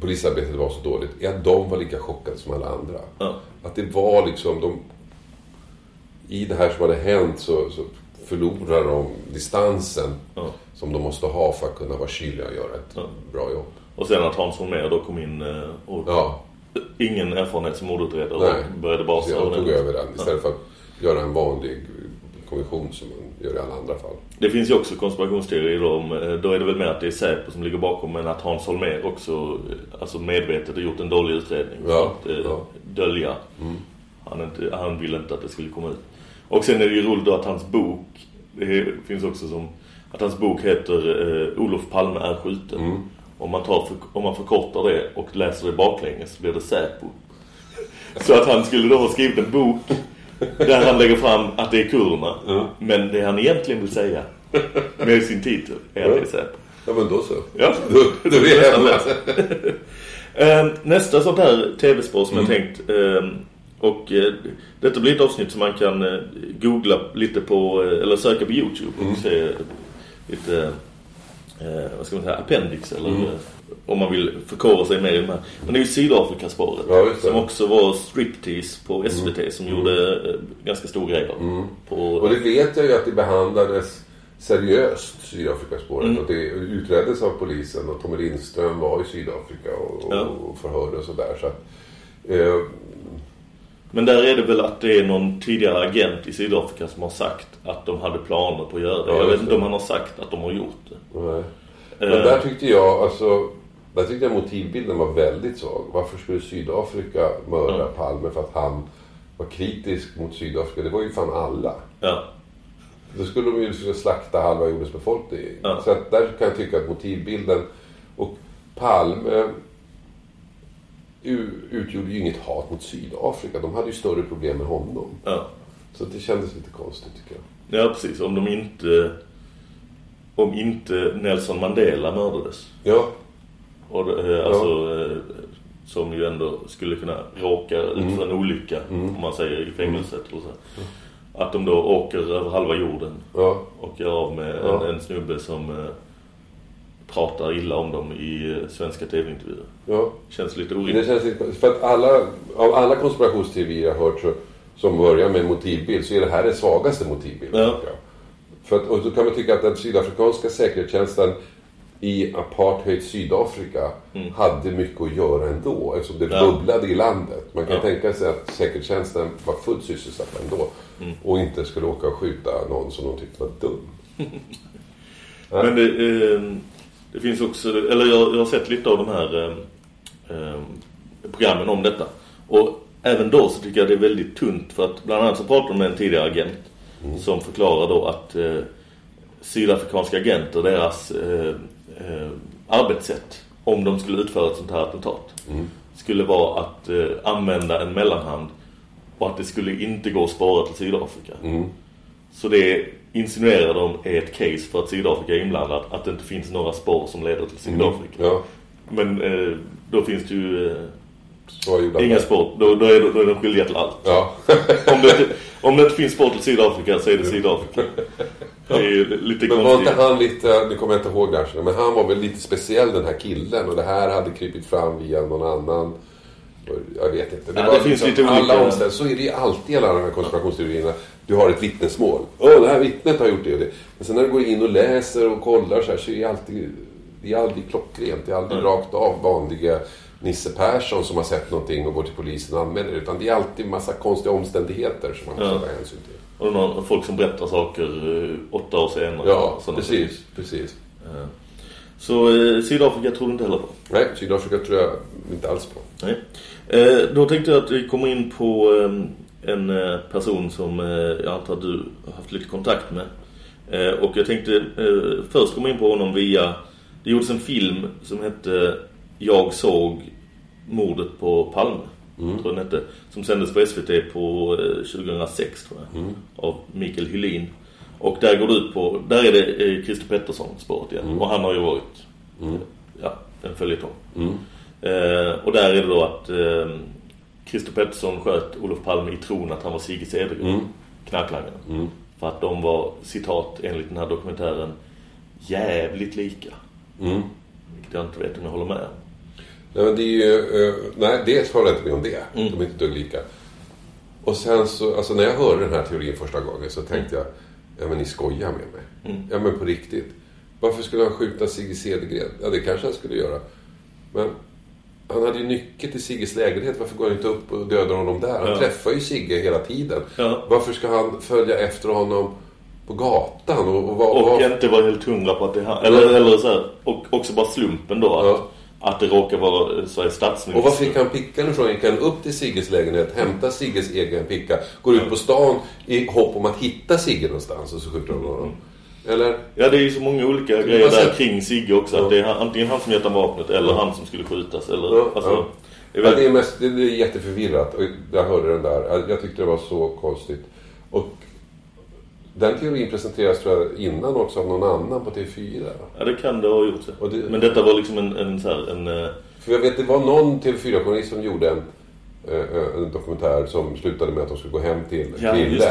polisarbetet var så dåligt är att de var lika chockade som alla andra. Ja. Att det var liksom de... I det här som hade hänt så, så förlorar de distansen Ja. Som de måste ha för att kunna vara kyliga och göra ett Ja. bra jobb. Och sen att Hans Holmér då kom in eh, och Ja, ingen erfarenhet som mordutredare och började basa. Så jag tog över den istället för att göra en vanlig kommission som man gör i alla andra fall. Det finns ju också konspirationsteorier om, eh, då är det väl mer att det är Säpo som ligger bakom men att Hans Holmér också eh, alltså medvetet har gjort en dålig utredning för Ja, att eh, ja. dölja. Han, inte, han ville inte att det skulle komma ut. Och sen är det ju roligt då att hans bok, det finns också som, att hans bok heter eh, Olof Palme är skjuten. Mm. Om, man tar för, om man förkortar det och läser det baklänges så blir det Säpo. Så att han skulle då ha skrivit en bok där han lägger fram att det är kurderna. Men det han egentligen vill säga med sin titel är att det är Säpo. Ja, men då så. Ja. Då, då är jag hemma. läst. [laughs] Eh, Nästa sånt här tv-spår som Mm. jag tänkt eh, och eh, detta blir ett avsnitt som man kan eh, googla lite på eh, eller söka på Youtube och Mm. se lite eh, vad ska man säga appendix eller Mm. om man vill förkovra sig mer i de här. Men det är ju Sydafrikaspåret Ja, som också var striptease på SVT som gjorde eh, ganska stor grej av. På, Mm. Och det vet jag ju att det behandlades seriöst, Sydafrikaspåret. Mm. Och det utreddes av polisen och Tommy Lindström var i Sydafrika och, Ja. och förhörde och sådär. Så att, eh, Men där är det väl att det är någon tidigare agent i Sydafrika som har sagt att de hade planer på att göra det. Ja, jag vet inte om han har sagt att de har gjort det. nej. Men Eh, där tyckte jag, alltså, där tyckte jag motivbilden var väldigt svag. Varför skulle Sydafrika mörda Ja. Palme för att han var kritisk mot Sydafrika? Det var ju fan alla. Ja. Då skulle de ju liksom slakta halva jordens befolkning. Ja. Så där kan jag tycka att motivbilden och Palme utgjorde ju inget hat mot Sydafrika. De hade ju större problem med honom. Ja. Så det kändes lite konstigt tycker jag. ja, precis. Om de inte... Om inte Nelson Mandela mördades. Ja, Och, eh, alltså, eh, som ju ändå skulle kunna råka ut för en olycka, om man säger i fängelset. Eller så. Att de då åker över halva jorden ja, och gör av med Ja. en, en snubbe som eh, pratar illa om dem i eh, svenska tv-intervjuer. Ja. Känns lite Det orimligt. känns lite, för att alla, av alla konspirationsteorier jag har hört så, som börjar med en motivbild så är det här den svagaste motivbilden. Ja. För att, och då kan man tycka att den sydafrikanska säkerhetstjänsten i apartheid Sydafrika hade mycket att göra ändå eftersom det Mm. Ja. bubblade i landet. Man kan Ja. tänka sig att säkerhetstjänsten var fullt sysselsatt ändå Mm. och inte skulle åka och skjuta någon som de tyckte var dum. [laughs] Men det, eh, det finns också, eller jag, jag har sett lite av de här eh, programmen om detta. Och även då så tycker jag det är väldigt tunt för att bland annat så pratar de med en tidigare agent som förklarar då att eh, sydafrikanska agenter, deras eh, eh, arbetssätt om de skulle utföra ett sånt här attentat skulle vara att eh, använda en mellanhand och att det skulle inte gå att spåra till Sydafrika. Så det insinuerar de är ett case för att Sydafrika är inblandat. Att det inte finns några spår som leder till Sydafrika. Ja. Men eh, då finns det ju eh, inga spår. Då, då, är, då är de skyldiga till allt. Ja. om, det om det inte finns spår till Sydafrika så är det Sydafrika. Det är ju lite Men var inte han lite, nu kommer jag inte ihåg det här, men han var väl lite speciell den här killen och det här hade krypit fram via någon annan. Jag vet inte. Ja, det finns lite alla olika- omständigheter. Så är det ju alltid i alla de här konspirationsteorierna. Du har ett vittnesmål. Åh, det här vittnet har gjort det och det. Men sen när du går in och läser och kollar så här så är det alltid, det är aldrig klockrent. Det är aldrig rakt av vanliga Nisse Persson som har sett någonting och går till polisen och anmäler det. Utan det är alltid massa konstiga omständigheter som man måste Ja. ta hänsyn till. Och någon, folk som berättar saker eh, åtta år senare. Ja, precis. saker. precis. Ja. Så eh, Sydafrika tror du inte heller på? Nej, Sydafrika tror jag inte alls på. Nej. Eh, då tänkte jag att vi kommer in på eh, en eh, person som eh, jag antar att du har haft lite kontakt med. Och jag tänkte först komma in på honom via... Det gjordes en film som hette Jag såg mordet på Palme. Tror jag hette. Som sändes på SVT på eh, 2006 tror jag. Av Mikael Hylin. Och där går det ut på... Där är det Christer Pettersson spåret igen. Och han har ju varit... Ja, en följetong. Eh, och där är det då att eh, Christer Pettersson sköt Olof Palme i tron att han var Sigge Cedergren, Mm. knarklangaren. För att de var, citat enligt den här dokumentären, jävligt lika. Mm. Vilket jag inte vet om jag håller med om. Nej, men det är ju... eh, nej, dels håller jag inte med om det. Mm. De är inte dugg lika. Och sen så, alltså när jag hörde den här teorin första gången så tänkte jag, ja men ni skojar med mig. Mm. Ja men på riktigt. Varför skulle han skjuta Sigge Cedergren? Ja det kanske han skulle göra. Men han hade ju nyckeln till Sigges lägenhet. Varför går han inte upp och dödar honom där? Han Ja. träffar ju Sigge hela tiden. Ja. Varför ska han följa efter honom på gatan? Och, och, vad- Och vad- inte vara helt hundra på att det är han. Eller, eller så här, och också bara slumpen då. Att, Ja. att det råkar vara Sveriges statsminister. Och var fick han pickan ifrån? Gick han upp till Sigges lägenhet, hämtar Sigges egen picka, går ut på stan i hopp om att hitta Sigge någonstans och så skjuter de honom? Eller? Ja, det är ju så många olika har grejer där kring Sigge också. Ja. Att det är antingen han som gett han vapnet eller Ja. han som skulle skjutas. Eller, Ja, alltså. Det är väldigt... det, är mest, det, det är jätteförvirrat. Jag hörde den där. Jag, tyckte det var så konstigt. Och den teorin presenteras tror jag innan också av någon annan på TV4. Ja, det kan det ha gjort. Det- Men detta var liksom en, en, så här, en eh, För jag vet, det var någon TV4-journalist som gjorde en, eh, en dokumentär som slutade med att de skulle gå hem till Ja, just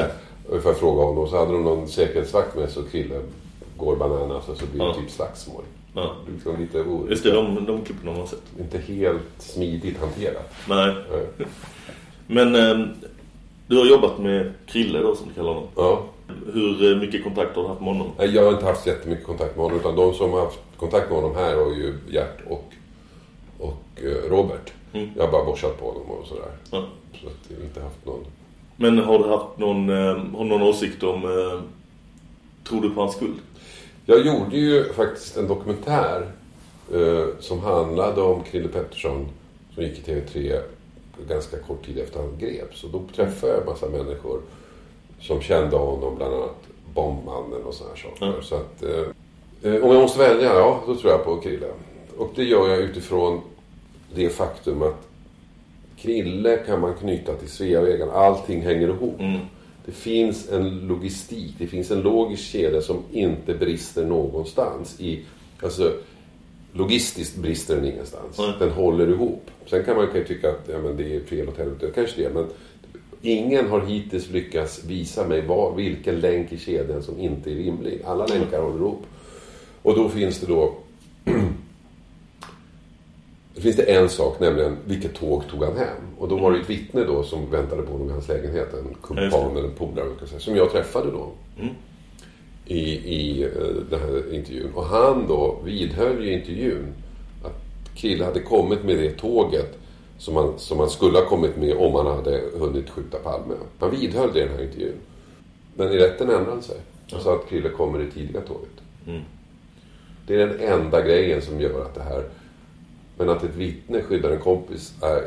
Att fråga honom. Så hade de någon säkerhetsvakt med sig och Krille går bananas och så blir det Ja. typ slagsmål. Ja. Liksom lite Just det, de, de klippen har man sett. Inte helt smidigt hanterat. Nej. Nej. [laughs] Men eh, du har jobbat med Krille då, som du kallar honom. Ja. Hur eh, mycket kontakt har du haft med honom? Jag har inte haft jättemycket kontakt med honom. Utan de som har haft kontakt med honom här har ju Gert och, och eh, Robert. Mm. Jag har bara borsat på honom och sådär. Ja. Så att jag inte haft någon... Men har du haft någon, eh, har någon åsikt om... Eh, tror du på hans skuld? Jag gjorde ju faktiskt en dokumentär eh, som handlade om Krille Pettersson som gick i TV3 ganska kort tid efter han greps. Och då träffade jag en massa människor som kände honom, bland annat Bombmannen och sådana här saker. Ja. Så att, eh, eh, om jag måste välja, ja, då tror jag på Krille. Och det gör jag utifrån det faktum att Krille kan man knyta till Sveavägen. Allting hänger ihop. Mm. Det finns en logistik, det finns en logisk kedja som inte brister någonstans. I, alltså, logistiskt brister den ingenstans. Nej. Den håller ihop. Sen kan man ju tycka att ja, men det är fel åt helvete, kanske det. Men ingen har hittills lyckats visa mig var, vilken länk i kedjan som inte är rimlig. Alla länkar håller ihop. Och då finns det då [clears throat] Då finns det en sak, nämligen vilket tåg tog han hem? Och då var det ett vittne då som väntade på honom i hans lägenhet. En kumpan eller en polare, som jag träffade då. Mm. I, i eh, den här intervjun. Och han då vidhöll ju i intervjun att Krille hade kommit med det tåget som man, som man skulle ha kommit med om han hade hunnit skjuta Palme. Han vidhöll det i den här intervjun. Men i rätten ändrade han sig. Han sa att Krille kommer i tidiga tåget. Mm. Det är den enda grejen som gör att det här... Men att ett vittne skyddar en kompis är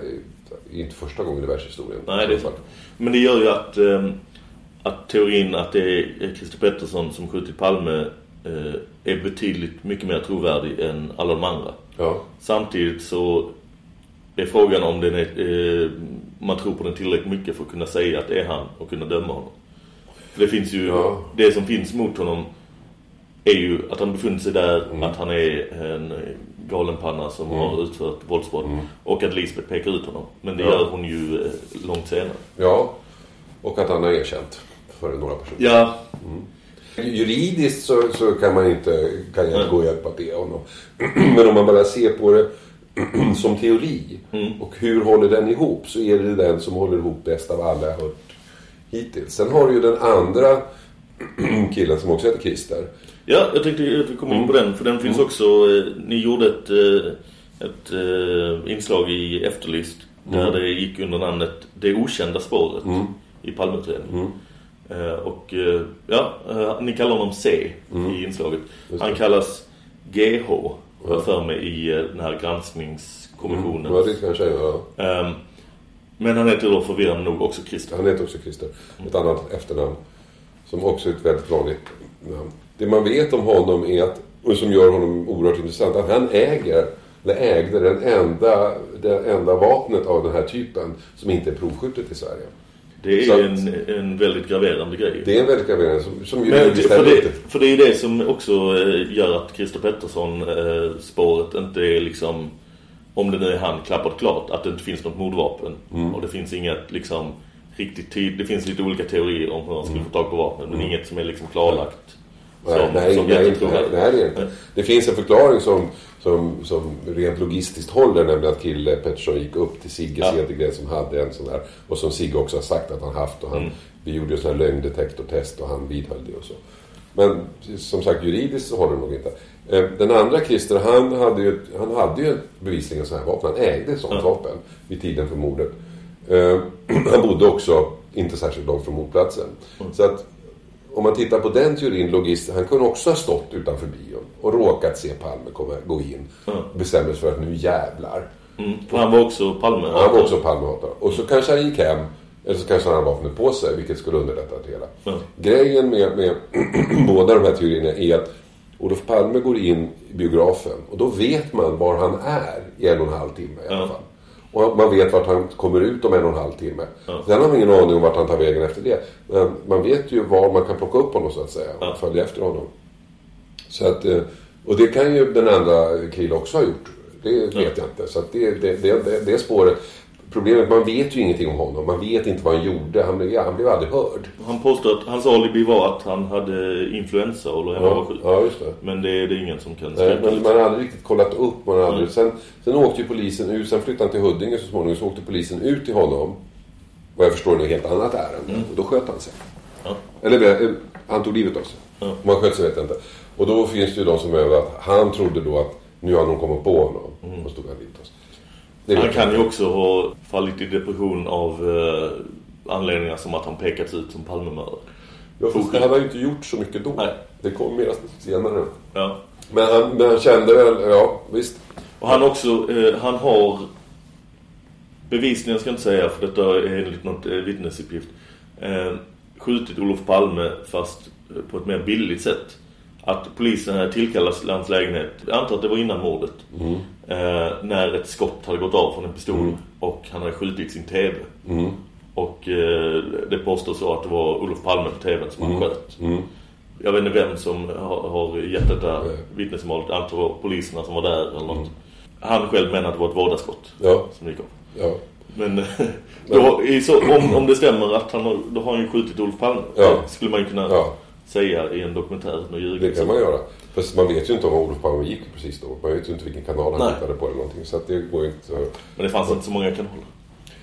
inte första gången i världshistorien. Nej, det är sant. Men det gör ju att, eh, att teorin att det är Christer Pettersson som skjutit Palme eh, är betydligt mycket mer trovärdig än alla de andra. Ja. Samtidigt så är frågan om den är, eh, man tror på den tillräckligt mycket för att kunna säga att det är han och kunna döma honom. För det finns ju, Ja. det som finns mot honom är ju att han befunnit sig där, Mm. att han är en eh, galenpanna som har utfört våldsbrott och att Lisbeth pekar ut honom. Men det Mm. Ja. gör hon ju eh, långt senare. Ja, och att han har erkänt för några personer. Ja, Juridiskt så, så kan man inte kan jag gå och hjälpa det honom. [clears throat] Men om man bara ser på det [clears throat] som teori och hur håller den ihop så är det den som håller ihop bäst av alla jag hört hittills. Sen har du ju den andra [clears throat] killen som också heter Christer. Ja, jag tänkte att vi kommer in på den. För den finns också... Eh, ni gjorde ett, eh, ett eh, inslag i Efterlyst. Där Mm. det gick under namnet Det okända spåret i Palmeutredningen. Eh, och ja, ni kallar honom C i inslaget. Han kallas GH, jag för mig, i den här granskningskommissionen. Ja, det kanske är, ja. Ehm, men han heter då förvirrande nog också Christer. Han heter också Christer. Ett annat efternamn. Som också är ett väldigt vanligt namn. Det man vet om honom är att, och som gör honom oerhört intressant, att han äger, eller ägde den enda, det enda vapnet av den här typen som inte är provskjutet i Sverige. Det är att- en, en väldigt graverande grej. Det är en väldigt graverande som, som Men, juridiskt för, är det, för det är det som också eh, gör att Christer Pettersson eh, inte är liksom om det nu är han klappat klart att det inte finns något mordvapen Mm. och det finns inget liksom riktigt tid det finns lite olika teorier om hur han skulle få tag på vapnen men inget som är liksom klarlagt Mm. Nej, nej, som nej, nej, jättetrovärdigt. nej, det är det inte. Det finns en förklaring som, som, som rent logistiskt håller, nämligen att Kille Pettersson gick upp till Sigge Ja. Cedergren som hade en sån där, och som Sigge också har sagt att han haft. Och han, Mm. Vi gjorde ju sån här lögndetektortest och han vidhöll det och så. Men som sagt, juridiskt så håller det nog inte. Eh, Den andra Christer, han hade ju, han hade ju bevisligen sån här vapen. Han ägde ett sånt Ja. vapen vid tiden för mordet. Eh, [clears throat] Han bodde också inte särskilt långt från mordplatsen. Mm. Så att om man tittar på den teorin logistiskt, han kunde också ha stått utanför bion och råkat se Palme komma, gå in. Ja. Bestämmer sig för att nu jävlar. Mm, han var också Palme. Han var också Palmehatare. Och så kanske han gick hem, eller så kanske han hade vapnet på sig, vilket skulle underlätta det hela. Ja. Grejen med, med [clears throat] båda de här teorierna är att Olof Palme går in i biografen och då vet man var han är i en och en halv timme i alla Ja. fall. Och man vet vart han kommer ut om en och en halv timme. Ja. Sen har man ingen aning om vart han tar vägen efter det. Men man vet ju var man kan plocka upp honom så att säga och Ja. följa efter honom. Så att, eh, och det kan ju den andra Krille också ha gjort. Det vet jag inte. Så det, det, det, det, det spåret. Problemet man vet ju ingenting om honom. Man vet inte vad han gjorde. Han blev, han blev aldrig hörd. Han påstår att hans alibi var att han hade influensa och låg hemma och var Ja, sjuk. ja just det. Men det är det ingen som kan men liksom. man har aldrig riktigt kollat upp. Man aldrig, Mm. sen, sen åkte ju polisen ut. Sen flyttade han till Huddinge så småningom. Så åkte polisen ut till honom. Vad jag förstår är ett helt annat ärende. Och då sköt han sig. Ja. Eller eh, han tog livet av sig. Ja. Om han sköt sig vet jag inte. Och då finns det ju de som övar att han trodde då att nu har någon kommit på honom. Och stod han livet av sig. Han kan ju också ha fallit i depression av eh, anledningar som att han pekats ut som Palmemördare. Ja, fast det hade han ju inte gjort så mycket då. Nej. Det kom mer senare. Ja. Men han, men han kände väl, ja visst. Och han också, eh, han har bevisligen ska jag inte säga för detta är enligt något eh, vittnesuppgift eh, skjutit Olof Palme fast eh, på ett mer billigt sätt. Att polisen hade tillkallats till hans lägenhet, jag antar att det var innan mordet, eh, när ett skott hade gått av från en pistol och han hade skjutit sin TV. Mm. Och eh, det påstås så att det var Olof Palme på TVn som han sköt. Jag vet inte vem som har, har gett detta vittnesmålet. Antar var poliserna som var där eller något. Han själv menar att det var ett vårdaskott Ja, som gick av. ja. Men [laughs] då, så, om, om det stämmer att han har, då har han ju skjutit Olof Palme. Ja. Skulle man ju kunna Ja. säga i en dokumentär. Det kan man göra. Fast man vet ju inte om Olof Palme gick precis då. Man vet ju inte vilken kanal han Nej. tittade på eller någonting. Så att det går ju inte... Men det fanns inte så många kanaler.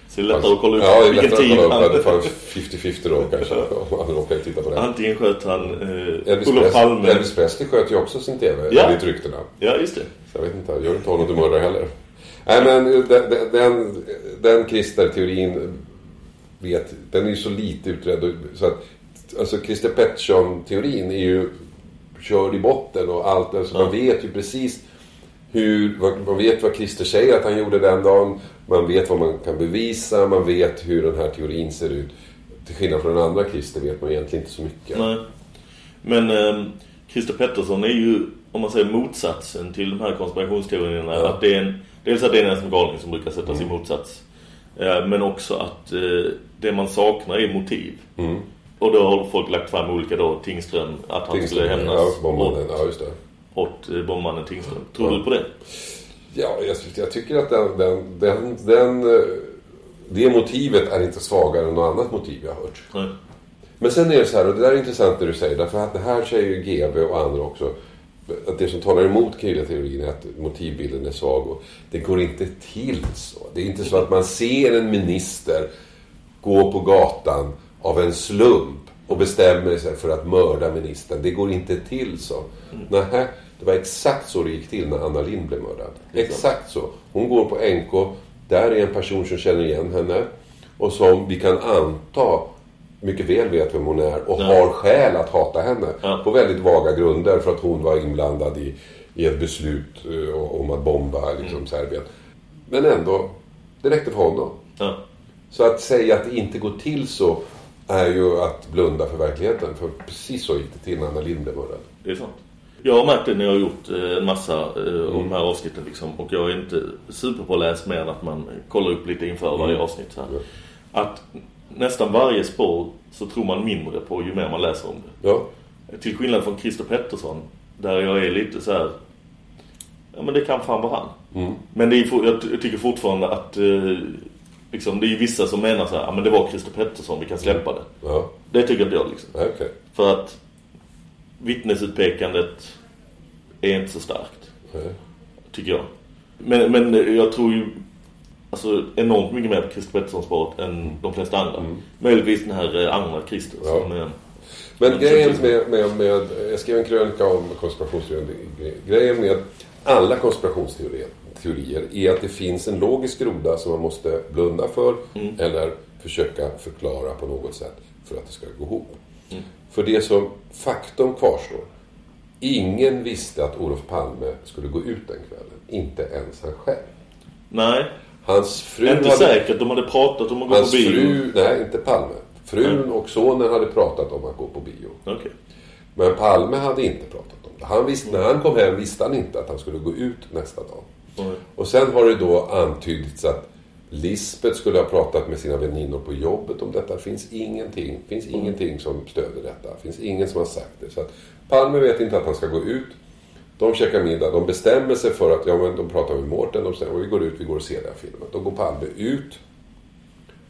Så det är lättare att kolla upp Ja, det är vilken lättare tid han... Det fanns 50-50 då kanske. Om man råkar titta på det. Antingen sköt han eh, Elvis, Olof Palme... Elvis Presley sköt ju också sin TV, Ja. enligt ryktena. Ja, just det. Så jag vet inte, jag gör inte honom till mördare heller. Nej men den, den, den Christer-teorin vet, den är ju så lite utredd. Så att, alltså Christer Pettersson-teorin är ju körd i botten och allt. Alltså Man vet ju precis hur, man vet vad Christer säger att han gjorde den dagen. Man vet vad man kan bevisa. Man vet hur den här teorin ser ut. Till skillnad från den andra Christer vet man egentligen inte så mycket. Nej. Men eh, Christer Pettersson är ju, om man säger motsatsen till de här konspirationsteorierna. Ja. Att det är en, dels att det är en som galning som brukar sättas i motsats. Eh, men också att eh, det man saknar är motiv. Mm. Och då har folk lagt fram olika då, Tingström, att han skulle hämnas Ja, bombmannen. åt, Ja, just det. åt eh, bombmannen Tingström. Tror Ja. du på det? Ja, jag, jag tycker att den, den, den, den, eh, det motivet är inte svagare än något annat motiv jag har hört. Nej. Men sen är det så här, och det där är intressant när du säger därför att det här säger ju GV och andra också. Att det som talar emot Krille-teorin är att motivbilden är svag och det går inte till så. Det är inte så att man ser en minister gå på gatan av en slump och bestämmer sig för att mörda ministern. Det går inte till så. Nähä, det var exakt så det gick till när Anna Lind blev mördad. Exakt så. Hon går på NK, där är en person som känner igen henne och som vi kan anta mycket väl vet vem hon är och Ja. har skäl att hata henne. Ja. På väldigt vaga grunder för att hon var inblandad i, i ett beslut eh, om att bomba liksom, Mm. Serbien. Men ändå, det räckte för honom. Ja. Så att säga att det inte går till så är ju att blunda för verkligheten. För precis så gick det till när Anna Lindh blev mördad. Det är sant. Jag har märkt det när jag har gjort eh, en massa eh, av de här avsnitten liksom, och jag är inte superpåläst mer än att man kollar upp lite inför varje Mm. avsnitt. Så här. Att nästan varje spår så tror man mindre på ju mer man läser om det. Ja. Till skillnad från Christer Pettersson där jag är lite så här. Ja men det kan fan vara han. Mm. Men det är, jag tycker fortfarande att eh, liksom, det är ju vissa som menar så här, men det var Christer Pettersson, vi kan släppa det. Ja, Det tycker inte jag liksom. Okej. För att vittnesutpekandet är inte så starkt, Nej. tycker jag. Men, men jag tror ju alltså, enormt mycket mer på Christer Petterssons spåret än de flesta andra. Möjligtvis den här eh, andra Christer Mm. Ja. som... eh, Men grejen med, med, med... Jag skrev en krönika om konspirationsteorier. Grejen med alla konspirationsteorier teorier är att det finns en logisk groda som man måste blunda för Mm. eller försöka förklara på något sätt för att det ska gå ihop. Mm. För det som faktum kvarstår. Ingen visste att Olof Palme skulle gå ut den kvällen. Inte ens han själv. Nej, Hans fru inte hade... säkert. De hade pratat om att gå på bio. fru, nej inte Palme. Frun Nej. och sonen hade pratat om att gå på bio. Okej. Men Palme hade inte pratat om det. Han visste, när han kom hem visste han inte att han skulle gå ut nästa dag. Nej. Och sen har det då antydits att Lisbeth skulle ha pratat med sina väninnor på jobbet om detta. Det finns ingenting, finns ingenting som stöder detta. Det finns ingen som har sagt det. Så att Palme vet inte att han ska gå ut. De käkar middag. De bestämmer sig för att, ja men de pratar med Mårten. De säger, "Och vi går ut, vi går och ser den här filmen. Då går Palme ut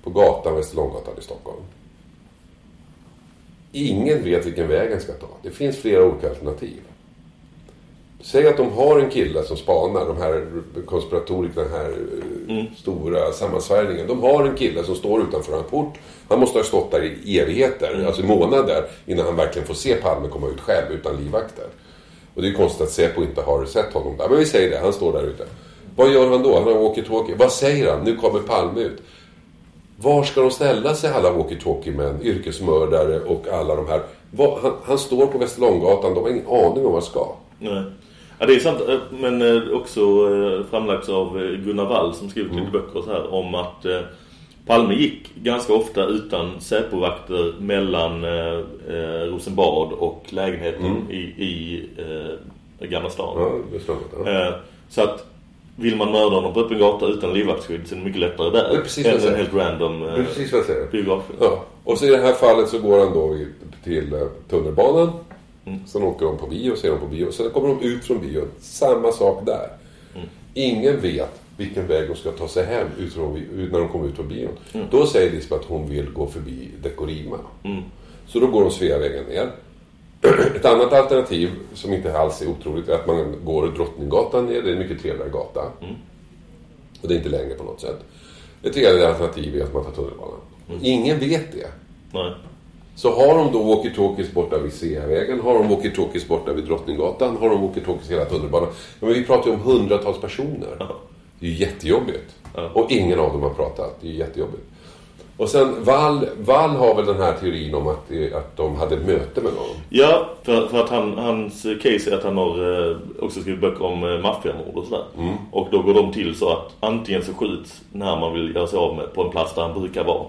på gatan, Västerlånggatan i Stockholm. Ingen vet vilken väg han ska ta. Det finns flera olika alternativ. Säg att de har en kille som spanar, de här konspiratorikerna, den här eh, stora sammansvärjningen. De har en kille som står utanför en port. Han måste ha stått där i evigheter, alltså månader, innan han verkligen får se Palme komma ut själv utan livvakter. Och det är ju konstigt att Säpo inte har sett honom där. Men vi säger det, han står där ute. Vad gör han då? Han har walkie-talkie. Vad säger han? Nu kommer Palme ut. Var ska de ställa sig alla walkie-talkie-män, yrkesmördare och alla de här? Han står på Västerlånggatan, de har ingen aning om vad han ska. Nej. Ja, det är sant. eh, Men eh, också eh, framlagts av Gunnar Wall som skrivit Mm. lite böcker och så här om att Palme gick ganska ofta utan säpovakter mellan Rosenbad och lägenheten Mm. i, i Gamla stan. Ja, Västerlånggatan. Ja. Eh, så att vill man mörda honom på öppen gata utan livvaktsskydd så är det mycket lättare där Det är precis vad än jag en helt random Det eh, är precis vad jag säger. Ja. Och så i det här fallet så går han då till eh, tunnelbanan. Sen åker de på bio, ser de på bio. Sen kommer de ut från bion. Samma sak där. Ingen vet vilken väg de ska ta sig hem ut från, ut när de kommer ut från bion. Då säger Lisbeth att hon vill gå förbi Dekorima. Så då går de Sveavägen ner. [clears throat] Ett annat alternativ som inte alls är otroligt är att man går Drottninggatan ner. Det är en mycket trevligare gata. Och det är inte längre på något sätt. Ett tredje alternativ är att man tar tunnelbanan. Ingen vet det. Nej. Så har de då walkie-talkies borta vid Sveavägen, har de walkie-talkies borta vid Drottninggatan, har de walkie-talkies hela tunnelbanan. Ja, Men vi pratar ju om hundratals personer. Det är ju jättejobbigt. Och ingen av dem har pratat. Det är ju jättejobbigt. Och sen Wall, Wall har väl den här teorin om att, eh, att de hade ett möte med någon. Ja, för, för att han, hans case är att han har eh, också skrivit böcker om eh, maffiamord och sådär. Mm. Och då går de till så att antingen så skjuts när man vill göra sig av med på en plats där han brukar vara.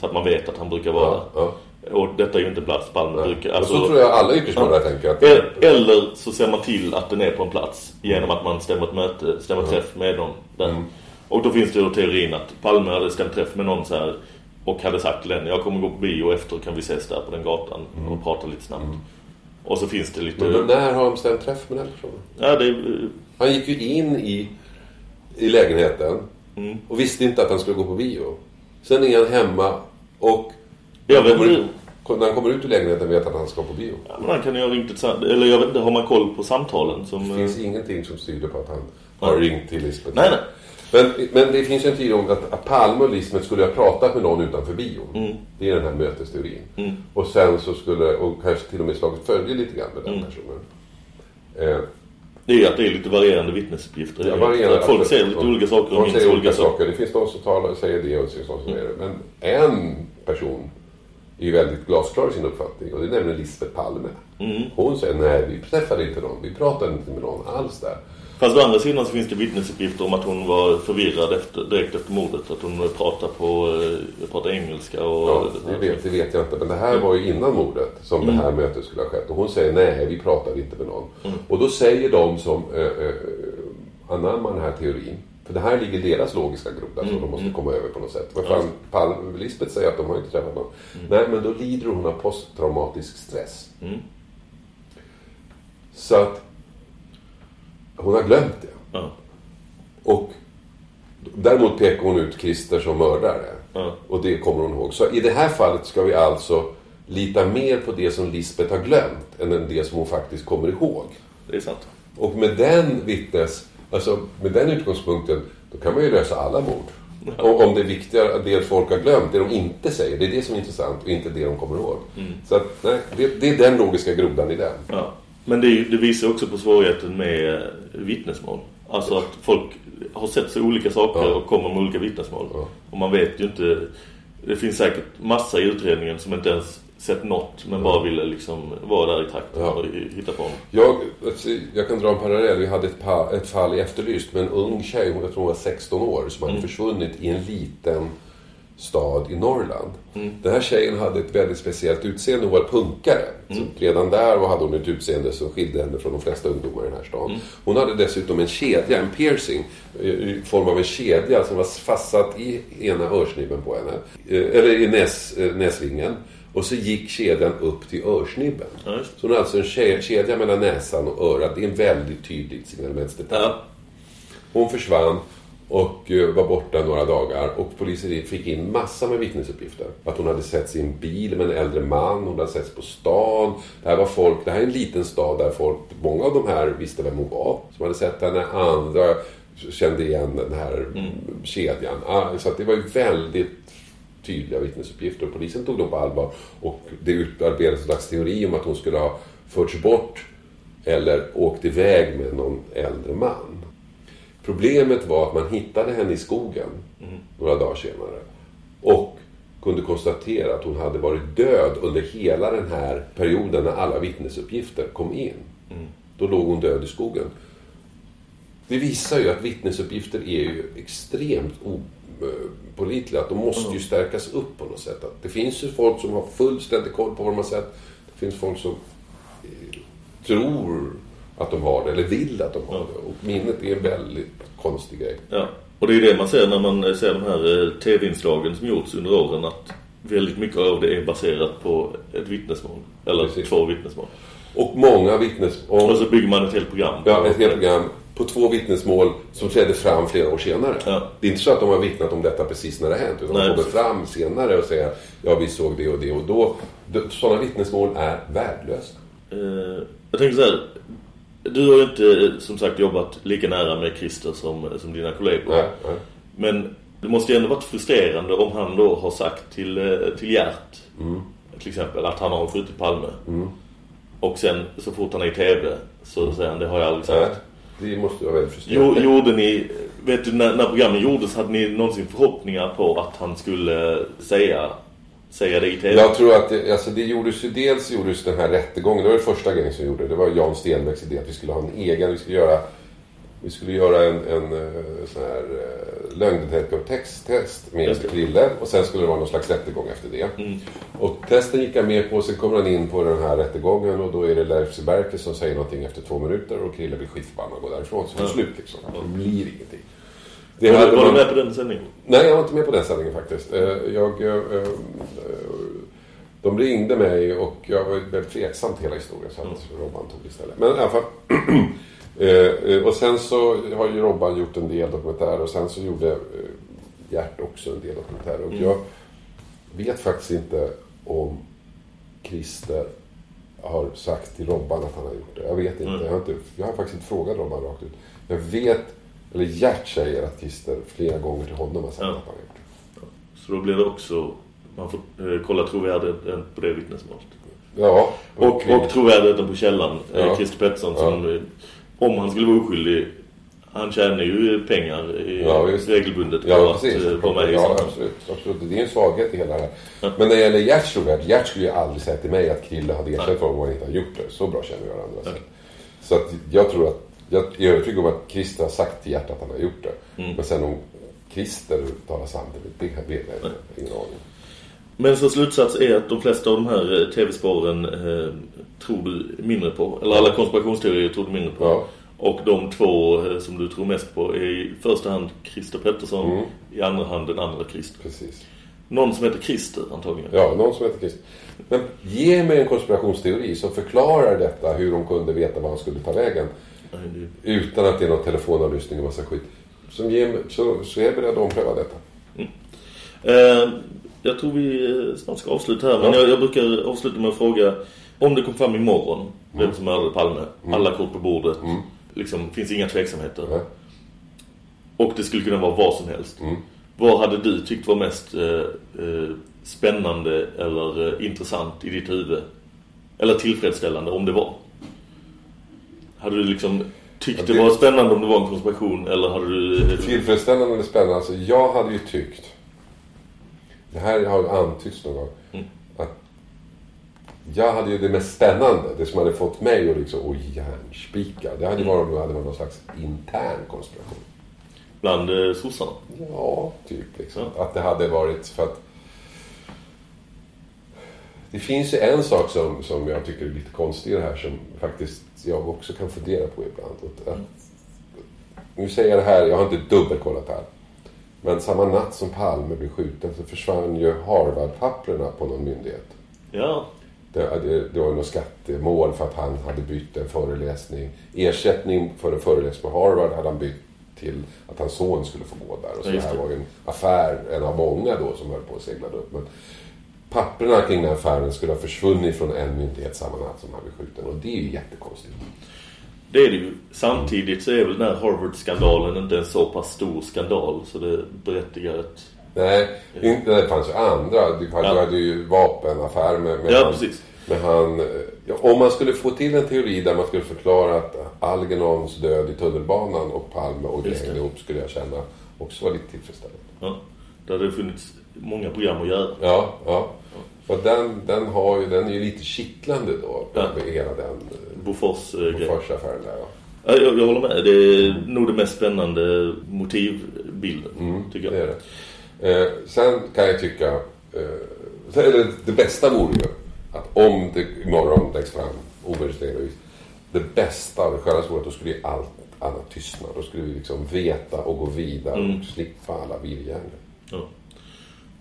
Så att man vet att han brukar vara Mm. Ja, där. Och detta är ju inte en plats Palme brukar. Och så tror jag alla yrkesmördare tänker att... Eller så ser man till att den är på en plats genom att man stämmer ett möte, stämmer träff med någon där. Mm. Och då finns det ju teorin att Palme hade stämt träff med någon så här och hade sagt till henne, jag kommer gå på bio och efter kan vi ses där på den gatan och prata lite snabbt. Och så finns det lite... Mm. Men när har de stämt träff med den personen? Ja, det. Han gick ju in i, i lägenheten Mm. och visste inte att han skulle gå på bio. Sen är han hemma och Jag vet kommer inte. ut, när han kommer ut ur lägenheten vet han att han ska på bio. Ja, men han kan ju ha ringt ett sam- Eller jag vet inte, har man koll på samtalen som... Det finns eh, ingenting som tyder på att han har Nej. ringt till Lisbeth. Nej, nej. Men, men det finns ju en teori om att, att Palme och Lisbeth skulle ha pratat med någon utanför bion. Mm. Det är den här mötesteorin. Och sen så skulle, och kanske till och med slagit följe lite grann med den Mm. personen. Eh, Det är att det är lite varierande vittnesuppgifter. Ja, varierande. Att folk säger lite olika saker och minns olika saker. Det finns de som talar, säger det och så som säger det. Men en person är ju väldigt glasklar i sin uppfattning och det är nämligen Lisbeth Palme. Mm. Hon säger nej, vi träffade inte någon. Vi pratade inte med någon alls där. Fast å andra sidan så finns det vittnesuppgifter om att hon var förvirrad efter, direkt efter mordet. Att hon pratade på eh, pratade engelska och... Ja, det, vet, det vet jag inte. Men det här var ju innan mordet som det här mötet skulle ha skett. Och hon säger nej, vi pratade inte med någon. Och då säger de som äh, äh, anammar den här teorin. För det här ligger i deras logiska groda som de måste komma över på något sätt. Vad fan, Palm, Lisbeth säger att de har inte träffat någon. Nej, men då lider hon av posttraumatisk stress. Så att hon har glömt det. Ja. Och däremot pekar hon ut Christer som mördare. Ja. Och det kommer hon ihåg. Så i det här fallet ska vi alltså lita mer på det som Lisbeth har glömt än det som hon faktiskt kommer ihåg. Det är sant. Och med den vittnes, alltså med den utgångspunkten, då kan man ju lösa alla mord. Om, om det är viktigare, det folk har glömt, det de inte säger, det är det som är intressant och inte det de kommer ihåg. Så att, nej, det, det är den logiska grodan i den. Ja. Men det, det visar också på svårigheten med eh, vittnesmål. Alltså att folk har sett så olika saker Ja. och kommer med olika vittnesmål. Ja. Och man vet ju inte... Det finns säkert massa i utredningen som inte ens sett något men bara ville liksom vara där i trakten Ja. och hitta på dem. Jag, jag kan dra en parallell. Vi hade ett, pa, ett fall i Efterlyst med en ung tjej, jag tror hon var 16 år, som hade försvunnit i en liten stad i Norrland. Den här tjejen hade ett väldigt speciellt utseende. Hon var punkare. Så redan där hade hon ett utseende som skilde henne från de flesta ungdomar i den här stan. Hon hade dessutom en kedja, en piercing, i form av en kedja som var fastsatt i ena örsnibben på henne. Eh, Eller i näs, eh, näsringen. Och så gick kedjan upp till örsnibben. Ja. Så hon har alltså en ke- kedja mellan näsan och örat. Det är en väldigt tydlig signalementsdetalj. Ja. Hon försvann och eh, var borta några dagar och polisen fick in massa med vittnesuppgifter. Att hon hade setts i en bil med en äldre man, hon hade setts på stan. Det här var folk, det här är en liten stad där folk, många av de här visste vem hon var. Som hade sett henne, andra kände igen den här kedjan. Ah, Så det var ju väldigt tydliga vittnesuppgifter och polisen tog dem på allvar. Och det utarbetades en slags teori om att hon skulle ha förts bort eller åkt iväg med någon äldre man. Problemet var att man hittade henne i skogen några dagar senare. Och kunde konstatera att hon hade varit död under hela den här perioden när alla vittnesuppgifter kom in. Då låg hon död i skogen. Det visar ju att vittnesuppgifter är ju extremt opålitliga. Att de måste ju stärkas upp på något sätt. Att det finns ju folk som har fullständig koll på vad de har sett. Det finns folk som eh, tror att de har det eller vill att de har det. Och minnet är en väldigt konstig grej. Ja, och det är det man ser när man ser de här eh, tv-inslagen som gjorts under åren att väldigt mycket av det är baserat på ett vittnesmål. Eller Precis. två vittnesmål. Och många vittnesmål. Och så bygger man ett helt program. Ja, ett helt program på två vittnesmål som trädde fram flera år senare. Ja. Det är inte så att de har vittnat om detta precis när det hänt. Utan Nej, de kommer precis. fram senare och säger ja vi såg det och det och då. sådana vittnesmål är värdelösa. Eh, jag tänker så här. Du har ju inte eh, som sagt jobbat lika nära med Christer som, som dina kollegor. Nej, nej. Men det måste ju ändå varit frustrerande om han då har sagt till, eh, till Gert Mm. till exempel att han har skjutit Palme. Och sen så fort han är i tv så säger han det har jag aldrig sagt. Nej, det måste vara väldigt frustrerande. Jo, gjorde ni, vet du när, när programmet gjordes hade ni någonsin förhoppningar på att han skulle säga, säga det i tv? Jag tror att det, alltså det gjordes ju dels gjordes den här rättegången. Det var det första grejen som gjorde. Det var Jan Stenbecks idé att vi skulle ha en egen. Vi skulle göra, vi skulle göra en, en eh, sån här uh, lögndetektortest med det. Krille. Och sen skulle det vara någon slags rättegång efter det. Och testen gick jag med på. Sen kommer han in på den här rättegången. Och då är det Leif Berke som säger någonting efter två minuter. Och Krille blir skitförbannad och går därifrån. Så det Ja. slut liksom. Det blir ingenting. var, du, hade var du man- med på den sändningen? Nej, jag var inte med på den sändningen faktiskt. Eh, Jag, eh, eh, de ringde mig och jag var väldigt tveksam till hela historien så att Robban tog det istället. Men i alla fall. [clears throat] Eh, eh, och sen så har ju Robban gjort en del dokumentärer och sen så gjorde eh, Gert också en del dokumentärer. Och Mm. jag vet faktiskt inte om Christer har sagt till Robban att han har gjort det. Jag vet inte. Mm. Jag, har inte jag har faktiskt inte frågat Robban rakt ut. Jag vet, eller Gert säger att Christer flera gånger till honom har sagt Ja. att han har gjort det. Så då blir det också, man får eh, kolla trovärdigheten på det vittnesmålet. Ja. Och, och trovärdigheten på källan, Ja. eh, Christer Pettersson, som, eh, om han skulle vara oskyldig, han tjänar ju pengar i, Ja, regelbundet på Ja, att precis. eh, vara med ja, sånt. absolut, absolut. Det är en svaghet i hela det här. Men när det gäller Gerts trovärdighet, Gert skulle ju aldrig säga till mig att Krille hade erkänt och han inte har gjort det. Så bra känner vi varandra. Så, så att jag tror att, jag är övertygad om att Christer har sagt till Gert att han har gjort det. Mm. Men sen om Christer talar samtidigt, det vet jag inte. Ingen aning. Men så slutsats är att de flesta av de här eh, tv-spåren eh, tror du mindre på. Eller alla konspirationsteorier tror du mindre på. Ja. Och de två eh, som du tror mest på är i första hand Christer Pettersson, Mm. i andra hand den andra Christer. Precis. Någon som heter Christer antagligen. Ja, någon som heter Christer. Men ge mig en konspirationsteori som förklarar detta, hur de kunde veta var han skulle ta vägen. Nej, det- Utan att det är någon telefonavlyssning och massa skit. Som ger mig, så, så är jag beredd att ompröva detta. Eh, jag tror vi snart ska avsluta här. Men Ja. jag, jag brukar avsluta med att fråga om det kom fram imorgon vem som mördade Palme. Alla kort på bordet. Liksom, finns inga tveksamheter. Nej. Och det skulle kunna vara vad som helst. Vad hade du tyckt var mest eh, eh, spännande eller eh, intressant i ditt huvud? Eller tillfredsställande om det var? Hade du liksom tyckt Ja, det det- var spännande om det var en konspiration? Eller hade du... Tillfredsställande eller spännande? Alltså, jag hade ju tyckt... Det här har antytts någon gång. Att jag hade ju det mest spännande. Det som hade fått mig att liksom, åh järnspika. Det hade ju varit om det hade varit någon slags intern konspiration. Bland eh, sossarna? Ja, typ liksom. Att det hade varit för att... Det finns ju en sak som, som jag tycker är lite konstig i det här som faktiskt jag också kan fundera på ibland. Att, att, nu säger jag det här, jag har inte dubbelkollat här. Men samma natt som Palme blev skjuten så försvann ju Harvard-papperna på någon myndighet. Ja. Det, det, det var något skattemål för att han hade bytt en föreläsning. Ersättning för en föreläsning på Harvard hade han bytt till att hans son skulle få gå där. Och så Ja, det här var ju en affär, en av många då som höll på att segla upp. Men papperna kring den affären skulle ha försvunnit från en myndighet samma natt som han blev skjuten. Och det är ju jättekonstigt. Det är det ju. Samtidigt så är väl den här Harvard-skandalen inte en så pass stor skandal så det berättigar ett... Nej, inte, det fanns ju andra. Du hade, Ja. du hade ju vapenaffär med, med Ja, han, precis. med han eh, Om man skulle få till en teori där man skulle förklara att Algernons död i tunnelbanan och Palme och Just det. hängde ihop skulle jag känna också var lite tillfredsställande. Ja. Där det funnits många program att göra. Ja, ja. För den, den, har ju, den är ju lite kittlande då. Ja. Med hela den Bofors-grejen. Boforsaffären där. Ja. Ja, jag, jag håller med. Det är nog det mest spännande motivbilden, tycker jag. Det är det. Eh, sen kan jag tycka... Eh, eller det bästa vore ju att om det imorgon läggs fram bevis. Det bästa och det skönaste vore att då skulle ju allt annat tystna. Då skulle vi liksom veta och gå vidare Mm. och slippa alla virrgärningar. Ja.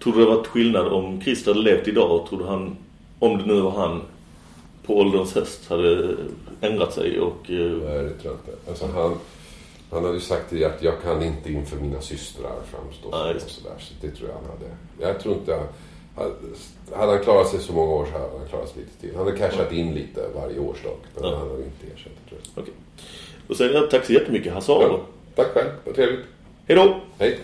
Tror du det varit skillnad om Christer hade levt idag? Tror du han, om det nu var han, på ålderns höst hade ändrat sig och... eh, Nej, det tror jag inte. Alltså han, han hade ju sagt till att jag kan inte inför mina systrar framstå Nej, och sådär. Så det tror jag han hade. Jag tror inte... Hade han klarat sig så många år så hade han klarat sig lite till. Han hade cashat in lite varje årsdag. Men han hade inte ersatt tror jag. Okej. Då säger jag tack så jättemycket Hasse Aro. Tack själv, vad trevligt. Hej då! Hej.